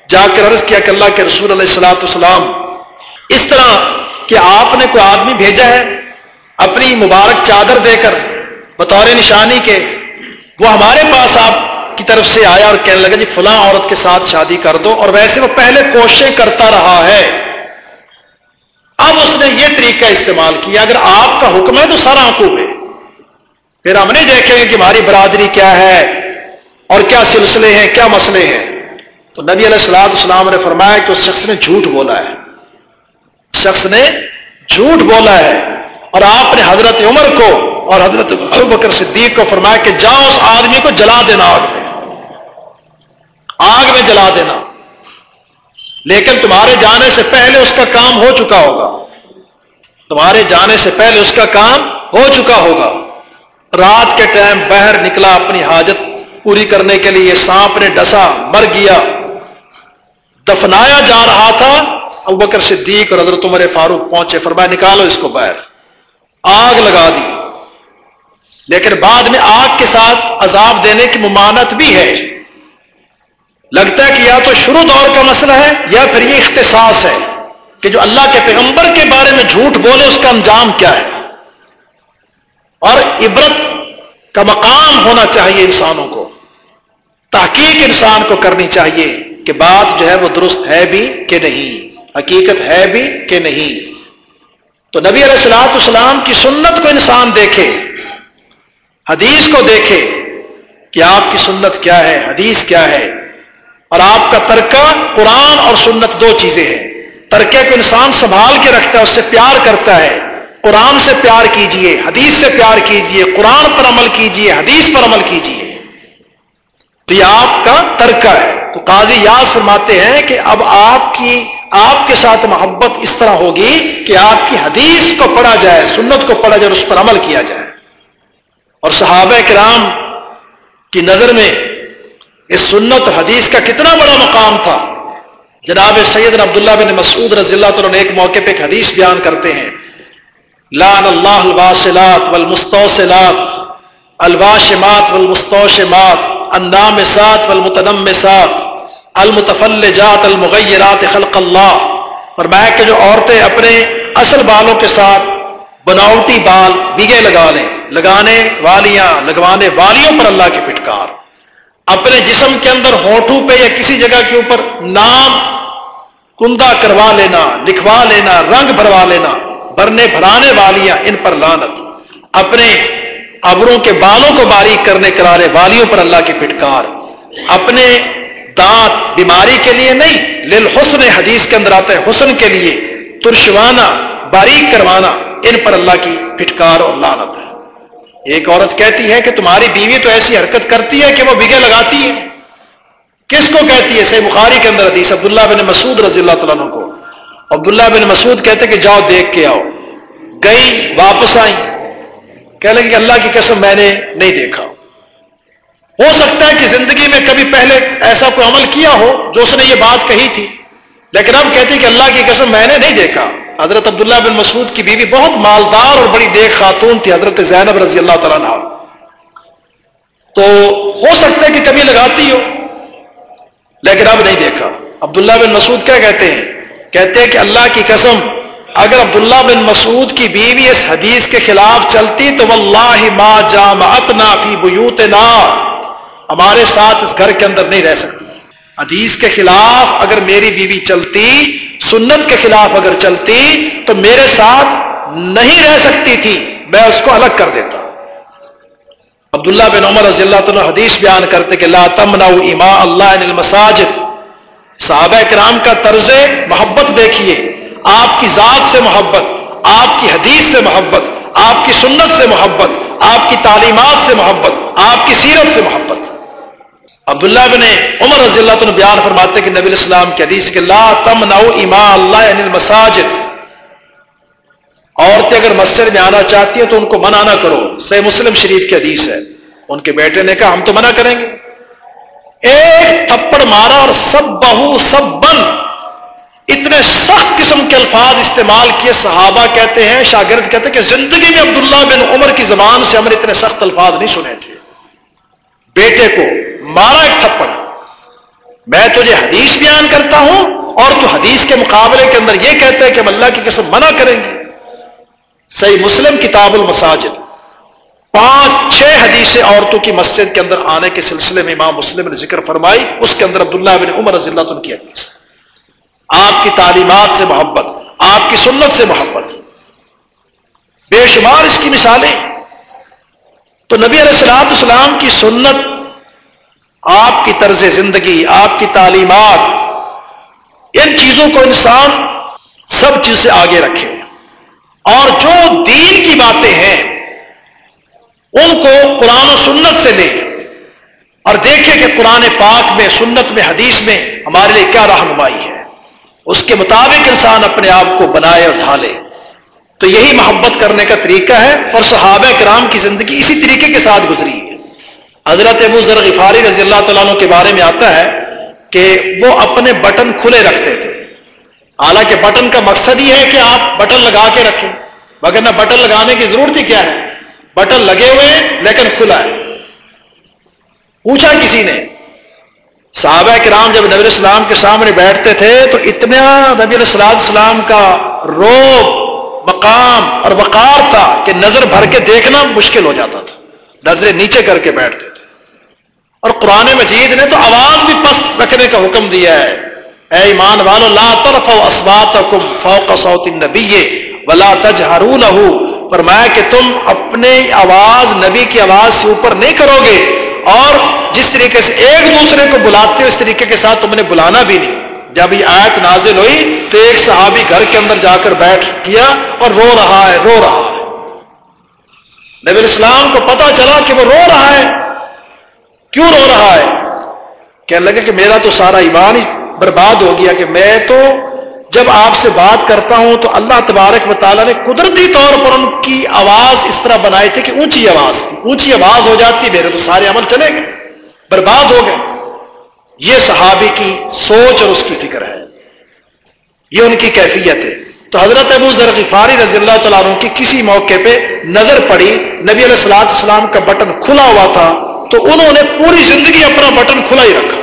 جا کر عرض کیا کہ اللہ کے رسول علیہ السلاۃ السلام اس طرح کہ آپ نے کوئی آدمی بھیجا ہے اپنی مبارک چادر دے کر بطور نشانی کے، وہ ہمارے پاس آپ کی طرف سے آیا اور کہنے لگا جی فلاں عورت کے ساتھ شادی کر دو۔ اور ویسے وہ پہلے کوششیں کرتا رہا ہے۔ اب اس نے یہ طریقہ استعمال کیا، اگر آپ کا حکم ہے تو سارا آنکھوں ہے۔ پھر ہم نہیں دیکھیں گے کہ ہماری برادری کیا ہے اور کیا سلسلے ہیں، کیا مسئلے ہیں۔ تو نبی علیہ السلاط اسلام نے فرمایا کہ اس شخص نے جھوٹ بولا ہے۔ شخص نے جھوٹ بولا ہے۔ اور آپ نے حضرت عمر کو اور حضرت بکر صدیق کو فرمایا کہ جاؤ اس آدمی کو جلا دینا آگ میں۔ آگ میں جلا دینا۔ لیکن تمہارے جانے سے پہلے اس کا کام ہو چکا ہوگا۔ تمہارے جانے سے پہلے اس کا کام ہو چکا ہوگا۔ رات کے ٹائم بہر نکلا اپنی حاجت پوری کرنے کے لیے سانپ نے ڈسا، مر گیا۔ دفنایا جا رہا تھا، ابو بکر صدیق اور حضرت عمر فاروق پہنچے، فرمایا نکالو اس کو باہر۔ آگ لگا دی۔ لیکن بعد میں آگ کے ساتھ عذاب دینے کی ممانت بھی ہے۔ لگتا ہے کہ یا تو شروع دور کا مسئلہ ہے یا پھر یہ اختصاص ہے کہ جو اللہ کے پیغمبر کے بارے میں جھوٹ بولے، اس کا انجام کیا ہے۔ اور عبرت کا مقام ہونا چاہیے انسانوں کو، تحقیق انسان کو کرنی چاہیے۔ کہ بات جو ہے وہ درست ہے بھی کہ نہیں؟ حقیقت ہے بھی کہ نہیں؟ تو نبی علیہ السلاۃ اسلام کی سنت کو انسان دیکھے، حدیث کو دیکھے کہ آپ کی سنت کیا ہے، حدیث کیا ہے؟ اور آپ کا ترکہ، قرآن اور سنت دو چیزیں ہیں۔ ترکے کو انسان سنبھال کے رکھتا ہے، اس سے پیار کرتا ہے۔ قرآن سے پیار کیجیے، حدیث سے پیار کیجیے، قرآن پر عمل کیجیے، حدیث پر عمل کیجیے۔ آپ کا ترکہ ہے۔ تو قاضی یاز فرماتے ہیں کہ اب آپ کی، آپ کے ساتھ محبت اس طرح ہوگی کہ آپ کی حدیث کو پڑھا جائے، سنت کو پڑھا جائے اور اس پر عمل کیا جائے۔ اور صحابہ کرام کی نظر میں اس سنت اور حدیث کا کتنا بڑا مقام تھا۔ جناب سید عبداللہ بن مسعود رضی اللہ تعالیٰ نے ایک موقع پہ ایک حدیث بیان کرتے ہیں۔ لان اللہ الواسلات والمستوسلات الواشمات والمستوشمات۔ اندام سات والمتنم سات، المتفلجات المغیرات خلق اللہ۔ فرمایا کہ جو عورتیں اپنے اصل بالوں کے ساتھ بناوٹی بال بگے لگا لیں، لگانے والیاں، لگوانے والیوں پر اللہ کی پھٹکار۔ اپنے جسم کے اندر ہونٹوں پہ یا کسی جگہ کے اوپر نام کندا کروا لینا، لکھوا لینا، رنگ بھروا لینا برنے بھرانے والیاں ان پر لانت اپنے ابروں کے بالوں کو باریک کرنے کرارے والیوں پر اللہ کی پھٹکار۔ اپنے دانت بیماری کے لیے نہیں لل حسن حدیث کے اندر آتا ہے، حسن کے لیے ترشوانا، باریک کروانا، ان پر اللہ کی پھٹکار اور لانت ہے۔ ایک عورت کہتی ہے کہ تمہاری بیوی تو ایسی حرکت کرتی ہے کہ وہ بگے لگاتی ہے۔ کس کو کہتی ہے؟ سی بخاری کے اندر حدیث، عبداللہ بن مسعود رضی اللہ تعالیٰ کو۔ عبداللہ بن مسعود کہتے کہ جاؤ دیکھ کے آؤ۔ گئی، واپس آئی کہہ لگی کہ اللہ کی قسم میں نے نہیں دیکھا۔ ہو سکتا ہے کہ زندگی میں کبھی پہلے ایسا کوئی عمل کیا ہو جو اس نے یہ بات کہی تھی، لیکن اب کہتی کہ اللہ کی قسم میں نے نہیں دیکھا۔ حضرت عبداللہ بن مسعود کی بیوی بہت مالدار اور بڑی دیکھ خاتون تھی، حضرت زینب رضی اللہ تعالیٰ عنہ۔ تو ہو سکتا ہے کہ کبھی لگاتی ہو، لیکن اب نہیں دیکھا۔ عبداللہ بن مسعود کیا کہتے ہیں؟ کہتے ہیں کہ اللہ کی قسم اگر عبداللہ بن مسعود کی بیوی اس حدیث کے خلاف چلتی تو واللہ ما جامعتنا فی بیوتنا، ہمارے ساتھ اس گھر کے اندر نہیں رہ سکتی۔ حدیث کے خلاف اگر میری بیوی چلتی، سنت کے خلاف اگر چلتی تو میرے ساتھ نہیں رہ سکتی تھی، میں اس کو الگ کر دیتا۔ عبداللہ بن عمر رضی اللہ تعالیٰ حدیث بیان کرتے کہ لا اما اللہ المساجد۔ صحابہ کرام کا طرز محبت دیکھیے۔ آپ کی ذات سے محبت، آپ کی حدیث سے محبت، آپ کی سنت سے محبت، آپ کی تعلیمات سے محبت، آپ کی سیرت سے محبت۔ عبداللہ بن عمر رضی اللہ عنہ بیان فرماتے کہ نبی السلام کی حدیث کہ لا تم اما اللہ یعنی المساجد۔ عورتیں اگر مسجد میں آنا چاہتی ہیں تو ان کو منع نہ کرو۔ سی مسلم شریف کی حدیث ہے۔ ان کے بیٹے نے کہا، ہم تو منع کریں گے۔ ایک تھپڑ مارا اور سب بہو سب بن اتنے سخت قسم کے الفاظ استعمال کیے صحابہ کہتے ہیں، شاگرد کہتے ہیں کہ زندگی میں عبداللہ بن عمر کی زبان سے ہم نے اتنے سخت الفاظ نہیں سنے تھے۔ بیٹے کو مارا ایک تھپڑ۔ میں تجھے حدیث بیان کرتا ہوں اور تو حدیث کے مقابلے کے اندر یہ کہتا ہے کہ ہم اللہ کی قسم منع کریں گے۔ صحیح مسلم کتاب المساجد۔ پانچ، چھ حدیثیں عورتوں کی مسجد کے اندر آنے کے سلسلے میں امام مسلم نے ذکر فرمائی، اس کے اندر عبداللہ بن عمر رضی اللہ عنہ کی حدیث۔ آپ کی تعلیمات سے محبت، آپ کی سنت سے محبت۔ بے شمار اس کی مثالیں۔ تو نبی علیہ السلاط اسلام کی سنت، آپ کی طرز زندگی، آپ کی تعلیمات، ان چیزوں کو انسان سب چیز سے آگے رکھے۔ اور جو دین کی باتیں ہیں، ان کو قرآن و سنت سے لے۔ اور دیکھے کہ قرآن پاک میں، سنت میں، حدیث میں ہمارے لیے کیا رہنمائی ہے۔ اس کے مطابق انسان اپنے آپ کو بنائے اور ڈھالے۔ تو یہی محبت کرنے کا طریقہ ہے اور صحابہ کرام کی زندگی اسی طریقے کے ساتھ گزری ہے۔ حضرت ابو ذر غفاری رضی اللہ تعالیٰ عنہ کے بارے میں آتا ہے کہ وہ اپنے بٹن کھلے رکھتے تھے۔ حالانکہ بٹن کا مقصد ہی ہے کہ آپ بٹن لگا کے رکھیں۔ مگر نہ بٹن لگانے کی ضرورت ہی کیا ہے؟ بٹن لگے ہوئے لیکن کھلا ہے۔ پوچھا کسی نے صحابہ کرام جب نبی السلام کے سامنے بیٹھتے تھے تو اتنا نبی علیہ السلام کا روب، مقام اور وقار تھا کہ نظر بھر کے دیکھنا مشکل ہو جاتا تھا۔ نظریں نیچے کر کے بیٹھتے تھے۔ اور قرآن مجید نے تو آواز بھی پست رکھنے کا حکم دیا ہے۔ اے ایمان والو، لا طرف اسباتکم فوق صوت النبی ولا تجہروا له فرمایا کہ تم اپنے آواز، نبی کی آواز سے اوپر نہیں کرو گے۔ اور جس طریقے سے ایک دوسرے کو بلاتے ہو اس طریقے کے ساتھ تم نے بلانا بھی نہیں۔ جب یہ آیت نازل ہوئی تو ایک صحابی گھر کے اندر جا کر بیٹھ کیا اور رو رہا ہے، رو رہا ہے۔ نبی اسلام کو پتا چلا کہ وہ رو رہا ہے۔ کیوں رو رہا ہے؟ کہنے لگے کہ میرا تو سارا ایمان ہی برباد ہو گیا کہ میں تو جب آپ سے بات کرتا ہوں تو اللہ تبارک و تعالیٰ نے قدرتی طور پر ان کی آواز اس طرح بنائی تھی کہ اونچی آواز تھی۔ اونچی آواز ہو جاتی، میرے تو سارے عمل چلے گئے، برباد ہو گئے۔ یہ صحابی کی سوچ اور اس کی فکر ہے۔ یہ ان کی کیفیت ہے۔ تو حضرت ابو ذر غفاری رضی اللہ تعالیٰ عنہ کی کسی موقع پہ نظر پڑی، نبی علیہ السلاۃ السلام کا بٹن کھلا ہوا تھا، تو انہوں نے پوری زندگی اپنا بٹن کھلا ہی رکھا۔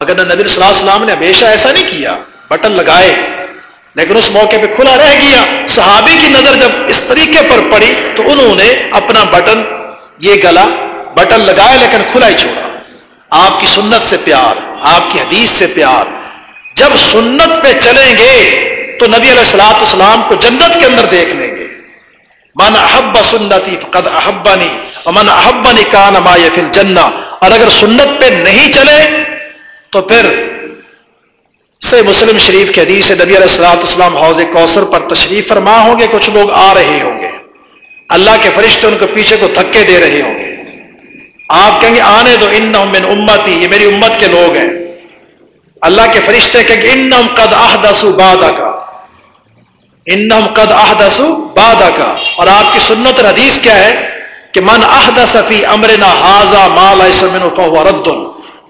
اگر نبی علیہ السلام نے ہمیشہ ایسا نہیں کیا بٹن لگائے، لیکن اس موقع پہ کھلا رہ گیا۔ صحابی کی نظر جب اس طریقے پر پڑی تو انہوں نے اپنا بٹن، یہ گلا بٹن لگائے لیکن کھلا ہی چھوڑا۔ آپ کی سنت سے پیار، آپ کی حدیث سے پیار۔ جب سنت پہ چلیں گے تو نبی علیہ السلاۃ اسلام کو جنت کے اندر دیکھ لیں گے۔ من احب سنتی فقد احبانی من احبنی کان ما فل جنا اور اگر سنت پہ نہیں چلے تو پھر سے مسلم شریف کے حدیث نبی علیہ السلاۃ اسلام حوض کوثر پر تشریف فرما ہوں گے، کچھ لوگ آ رہے ہوں گے۔ اللہ کے فرشتے ان کو پیچھے کو دھکے دے رہے ہوں گے۔ آپ کہیں گے، آنے دو ان من امتی، یہ میری امت کے لوگ ہیں۔ اللہ کے فرشتے کہیں گے ان قد احدثوا بعدک۔ انم قد احدث بادہ کا اور آپ کی سنت اور حدیث کیا ہے؟ کہ من احدث فی امرنا حاضا ما ليس منه فهو رد۔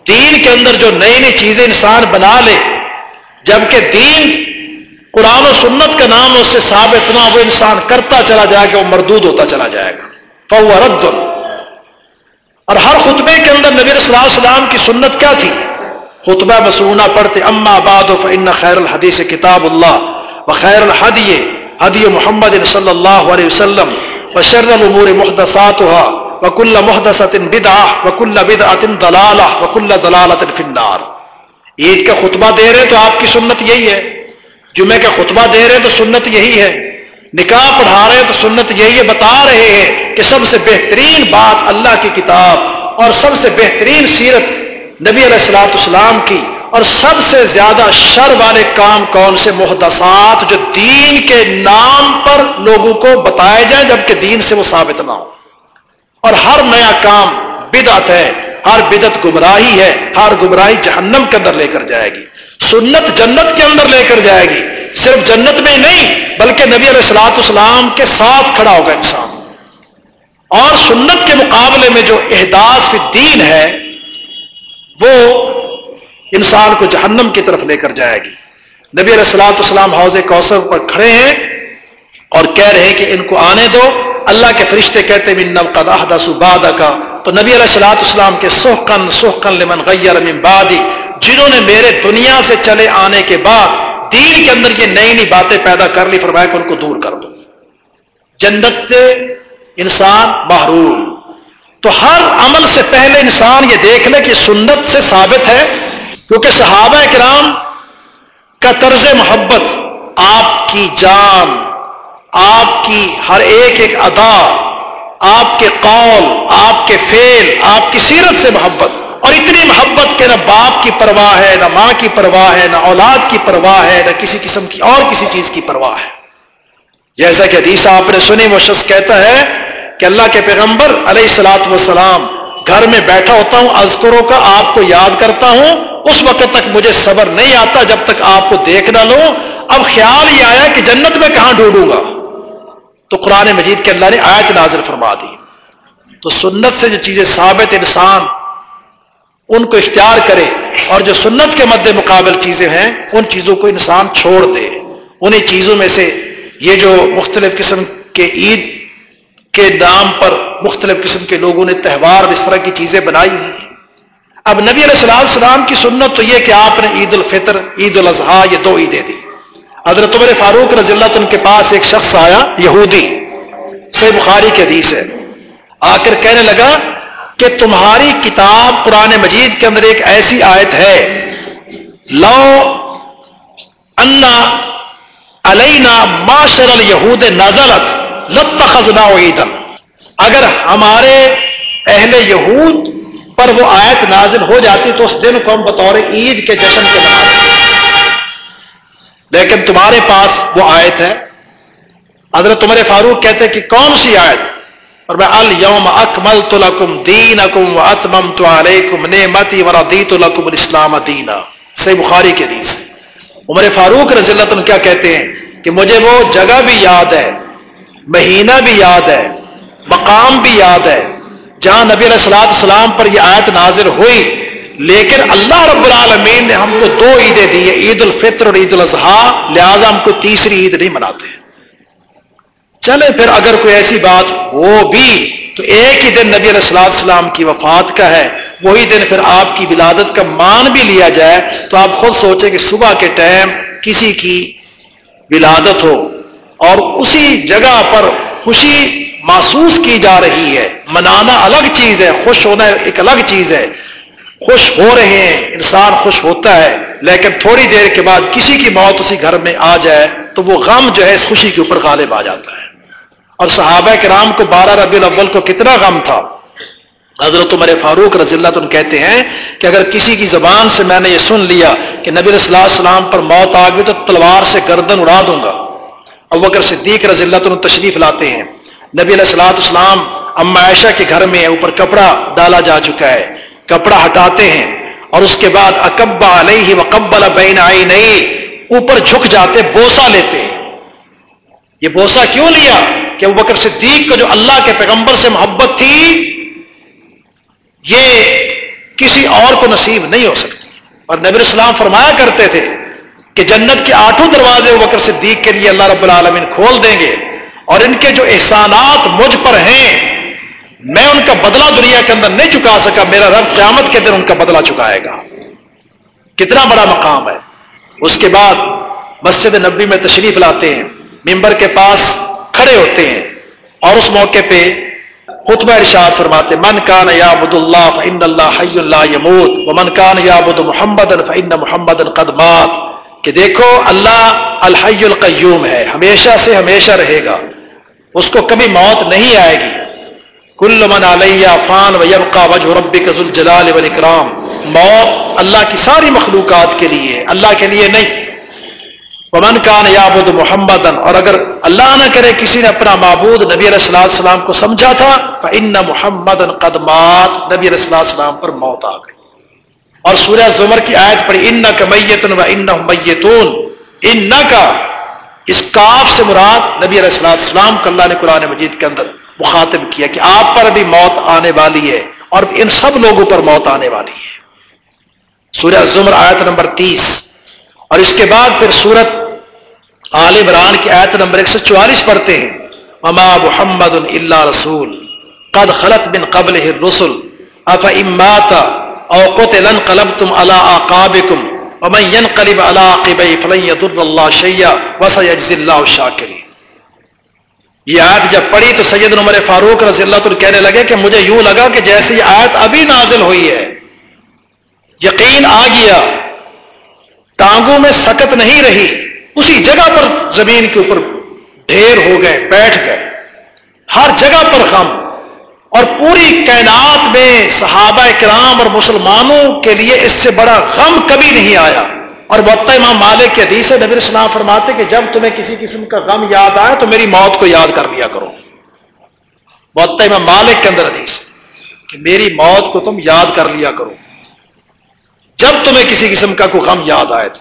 دین کے اندر جو نئی نئی چیزیں انسان بنا لے جبکہ دین قرآن و سنت کا نام اس سے ثابت نہ وہ انسان کرتا چلا جائے گا، وہ مردود ہوتا چلا جائے گا۔ فهو رد۔ اور ہر خطبے کے اندر نبی صلی اللہ علیہ وسلم کی سنت کیا تھی؟ خطبہ مسونہ پڑھتے، اما بعد فان خیر الحدیث کتاب اللہ بخیر الحدی، حدی محمد صلی اللہ علیہ وسلم وشر الامور محدثاتها وكل محدثه بدعه وكل بدعه ضلاله وكل ضلاله في النار۔ عید کا خطبہ دے رہے تو آپ کی سنت یہی ہے۔ جمعے کا خطبہ دے رہے تو سنت یہی ہے۔ نکاح پڑھا رہے تو سنت یہی ہے۔ بتا رہے ہیں کہ سب سے بہترین بات اللہ کی کتاب اور سب سے بہترین سیرت نبی علیہ السلاۃ السلام کی اور سب سے زیادہ شر والے کام کون سے؟ محدثات جو دین کے نام پر لوگوں کو بتائے جائیں جبکہ دین سے وہ ثابت نہ ہو اور ہر نیا کام بدعت ہے۔ ہر بدت گمراہی ہے، ہر گمراہی جہنم کے اندر لے کر جائے گی۔ سنت جنت کے اندر لے کر جائے گی۔ صرف جنت میں نہیں، بلکہ نبی علیہ السلاط اسلام کے ساتھ کھڑا ہوگا انسان۔ اور سنت کے مقابلے میں جو احداث فی دین ہے، وہ انسان کو جہنم کی طرف لے کر جائے گی۔ نبی علیہ السلاۃ السلام حوض کوثر پر کھڑے ہیں اور کہہ رہے ہیں کہ ان کو آنے دو۔ اللہ کے فرشتے کہتے من کا تو نبی علیہ السلاۃ السلام کے سحقن سحقن لمن غیر من بعدی، جنہوں نے میرے دنیا سے چلے آنے کے بعد دین کے اندر یہ نئی نئی باتیں پیدا کر لی، فرمایا کہ ان کو دور کر دو۔ جنت سے انسان محروم۔ تو ہر عمل سے پہلے انسان یہ دیکھ لے کہ سنت سے ثابت ہے، کیونکہ صحابہ کرام کا طرز محبت، آپ کی جان، آپ کی ہر ایک ایک ادا آپ کے قول آپ کے فیل آپ کی سیرت سے محبت۔ اور اتنی محبت کہ نہ باپ کی پرواہ ہے، نہ ماں کی پرواہ ہے، نہ اولاد کی پرواہ ہے، نہ کسی قسم کی اور کسی چیز کی پرواہ ہے۔ جیسا کہ حدیث آپ نے سنی، وہ شخص کہتا ہے کہ اللہ کے پیغمبر علیہ السلاط وسلام گھر میں بیٹھا ہوتا ہوں ازکروں کا آپ کو یاد کرتا ہوں۔ اس وقت تک مجھے صبر نہیں آتا جب تک آپ کو دیکھ نہ لوں۔ اب خیال یہ آیا کہ جنت میں کہاں ڈھونڈوں گا؟ تو قرآن مجید کے اللہ نے آیت نازر فرما دی۔ تو سنت سے جو چیزیں ثابت انسان ان کو اختیار کرے اور جو سنت کے مد مقابل چیزیں ہیں، ان چیزوں کو انسان چھوڑ دے۔ انہیں چیزوں میں سے یہ جو مختلف قسم کے عید کے نام پر مختلف قسم کے لوگوں نے تہوار اس طرح کی چیزیں بنائی ہیں۔ اب نبی علیہ السلام السلام کی سنت تو یہ کہ آپ نے عید الفطر، عید الاضحیٰ یہ دو عیدیں دی حضرت عمر فاروق رضی اللہ ان کے پاس ایک شخص آیا، یہودی۔ سے بخاری کے حدیث ہے۔ آ کر کہنے لگا کہ تمہاری کتاب قرآن مجید کے اندر ایک ایسی آیت ہے، لو انا علینا معاشر الہود نزلت لت خزنا عیدن اگر ہمارے اہل یہود پر وہ آیت نازل ہو جاتی تو اس دن کو ہم بطور عید کے جشن کے بنا لیکن تمہارے پاس وہ آیت ہے۔ حضرت عمر فاروق کہتے ہیں کہ کون سی آیت؟ اور میں الوم اکمل تو لکم دین اکم و اتمم تو علیکم نعمتی و ردیت لکم الاسلام دینا۔ صحیح بخاری کے حدیث عمر فاروق رضی اللہ عنہ کیا کہتے ہیں کہ مجھے وہ جگہ بھی یاد ہے، مہینہ بھی یاد ہے، مقام بھی یاد ہے۔ جہاں نبی علیہ السلاۃ السلام پر یہ آیت نازر ہوئی لیکن اللہ رب العالمین نے ہم کو دو عیدیں دی ہیں عید الفطر اور عید الاضحیٰ لہذا ہم کو تیسری عید نہیں مناتے چلے پھر اگر کوئی ایسی بات ہو بھی، تو ایک ہی دن نبی علیہ السلام السلام کی وفات کا ہے، وہی دن پھر آپ کی ولادت کا مان بھی لیا جائے، تو آپ خود سوچیں کہ صبح کے ٹائم کسی کی ولادت ہو اور اسی جگہ پر خوشی محسوس کی جا رہی ہے۔ منانا الگ چیز ہے، خوش ہونا ایک الگ چیز ہے۔ خوش ہو رہے ہیں، انسان خوش ہوتا ہے، لیکن تھوڑی دیر کے بعد کسی کی موت اسی گھر میں آ جائے تو وہ غم جو ہے اس خوشی کے اوپر غالب آ جاتا ہے۔ اور صحابہ کرام کو بارہ ربی الاول کو کتنا غم تھا۔ حضرت عمر فاروق رضی اللہ تم کہتے ہیں کہ اگر کسی کی زبان سے میں نے یہ سن لیا کہ نبی صلی اللہ علیہ وسلم پر موت آ گئی تو تلوار سے گردن اڑا دوں گا۔ اب اگر صدیق رضی اللہ تم تشریف لاتے ہیں۔ نبی علیہ السلاۃ اسلام اما عائشہ کے گھر میں اوپر کپڑا ڈالا جا چکا ہے۔ کپڑا ہٹاتے ہیں اور اس کے بعد اکبا علیہ وقبل بین آئی نہیں اوپر جھک جاتے بوسا لیتے۔ یہ بوسا کیوں لیا؟ کہ وہ بکر صدیق کو جو اللہ کے پیغمبر سے محبت تھی، یہ کسی اور کو نصیب نہیں ہو سکتی۔ اور نبی اسلام فرمایا کرتے تھے کہ جنت کے آٹھوں دروازے بکر صدیق کے لیے اللہ رب العالمین کھول دیں گے اور ان کے جو احسانات مجھ پر ہیں میں ان کا بدلہ دنیا کے اندر نہیں چکا سکا، میرا رب قیامت کے دن ان کا بدلہ چکائے گا۔ کتنا بڑا مقام ہے۔ اس کے بعد مسجد نبی میں تشریف لاتے ہیں، ممبر کے پاس کھڑے ہوتے ہیں اور اس موقع پہ خطبہ ارشاد فرماتے من کان یا بد اللہ فن اللہ حی اللہ یمود و من کان یا بد محمد فن محمد قدمات کہ دیکھو، اللہ الحی القیوم ہے، ہمیشہ سے ہمیشہ رہے گا۔ اس کو کبھی موت نہیں آئے گی۔ کل من علیہ فان و یبقا وجہ ربی کزل جلال والاکرام۔ موت اللہ کی ساری مخلوقات کے لیے، اللہ کے لیے نہیں۔ ومن کان یابود محمد اور اگر اللہ نہ کرے، کسی نے اپنا معبود نبی علیہ السلام السلام کو سمجھا تھا ان محمد قدمات نبی علیہ السلام السلام پر موت آ گئی۔ اور سورہ زمر کی آیت پر ان کا میتن و ان میتون۔ ان کا اس کاف سے مراد نبی علیہ السلام السلام کو اللہ نے قرآن مجید کے اندر مخاطب کیا کہ آپ پر بھی موت آنے والی ہے اور ان سب لوگوں پر موت آنے والی ہے۔ سورہ زمر آیت نمبر تیس۔ اور اس کے بعد پھر سورت آل عمران کی آیت نمبر ایک سو چوالیس پڑھتے ہیں۔ مما محمد اللہ رسول، قد خلط بن قبل رسول اف امات اوقت لن قلب تم اللہ آقابکم، ومن ينقلب على عقبيه فلن يضر الله شيئا وسيجزي الله الشاكرين یہ آیت جب پڑھی تو سید عمر فاروق رضی اللہ تو کہنے لگے کہ مجھے یوں لگا کہ جیسے یہ آیت ابھی نازل ہوئی ہے۔ یقین آ گیا۔ ٹانگوں میں سکت نہیں رہی۔ اسی جگہ پر زمین کے اوپر ڈھیر ہو گئے، بیٹھ گئے۔ ہر جگہ پر غم۔ اور پوری کائنات میں صحابہ کرام اور مسلمانوں کے لیے اس سے بڑا غم کبھی نہیں آیا۔ اور بہت امام مالک کے حدیث نبی السلام فرماتے کہ جب تمہیں کسی قسم کا غم یاد آئے تو میری موت کو یاد کر لیا کرو۔ بہت امام مالک کے اندر حدیث کہ میری موت کو تم یاد کر لیا کرو۔ جب تمہیں کسی قسم کا کوئی غم یاد آئے تو۔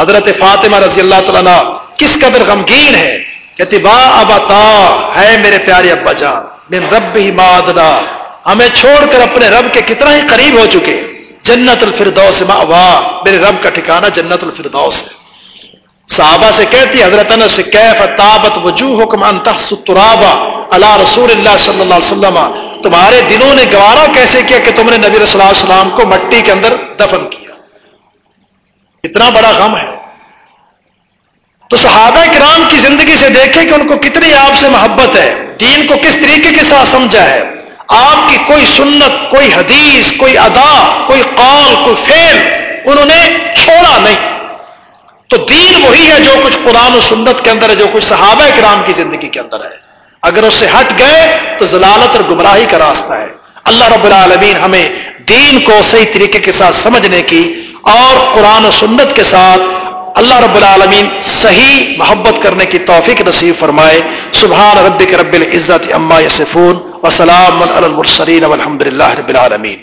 حضرت فاطمہ رضی اللہ تعالیٰ کس قدر غمگین ہے؟ کہتی با ابا ہے میرے پیارے ابا جان رب ہی مادنا ہمیں چھوڑ کر اپنے رب کے کتنا ہی قریب ہو چکے جنت الفردوس ماوا میرے رب کا ٹھکانہ جنت الفردوس ہے۔ صحابہ سے کہتی حضرت انس، کیف تابت وجوہ حکم انتہ سترابا اللہ رسول اللہ صلی اللہ علیہ وسلم؟ تمہارے دلوں نے گوارا کیسے کیا کہ تم نے نبی رسول اللہ علیہ وسلم کو مٹی کے اندر دفن کیا؟ اتنا بڑا غم ہے۔ تو صحابہ کرام کی زندگی سے دیکھیں کہ ان کو کتنی آپ سے محبت ہے، دین کو کس طریقے کے ساتھ سمجھا ہے۔ آپ کی کوئی سنت، کوئی حدیث، کوئی ادا، کوئی قول، کوئی فیل انہوں نے چھوڑا نہیں۔ تو دین وہی ہے جو کچھ قرآن و سنت کے اندر ہے، جو کچھ صحابہ کرام کی زندگی کے اندر ہے۔ اگر اس سے ہٹ گئے تو ضلالت اور گمراہی کا راستہ ہے۔ اللہ رب العالمین ہمیں دین کو صحیح طریقے کے ساتھ سمجھنے کی اور قرآن و سنت کے ساتھ اللہ رب العالمین صحیح محبت کرنے کی توفیق نصیب فرمائے۔ سبحان رب رب العزت اما یسفون وسلام المرسلین والحمد للہ رب العالمین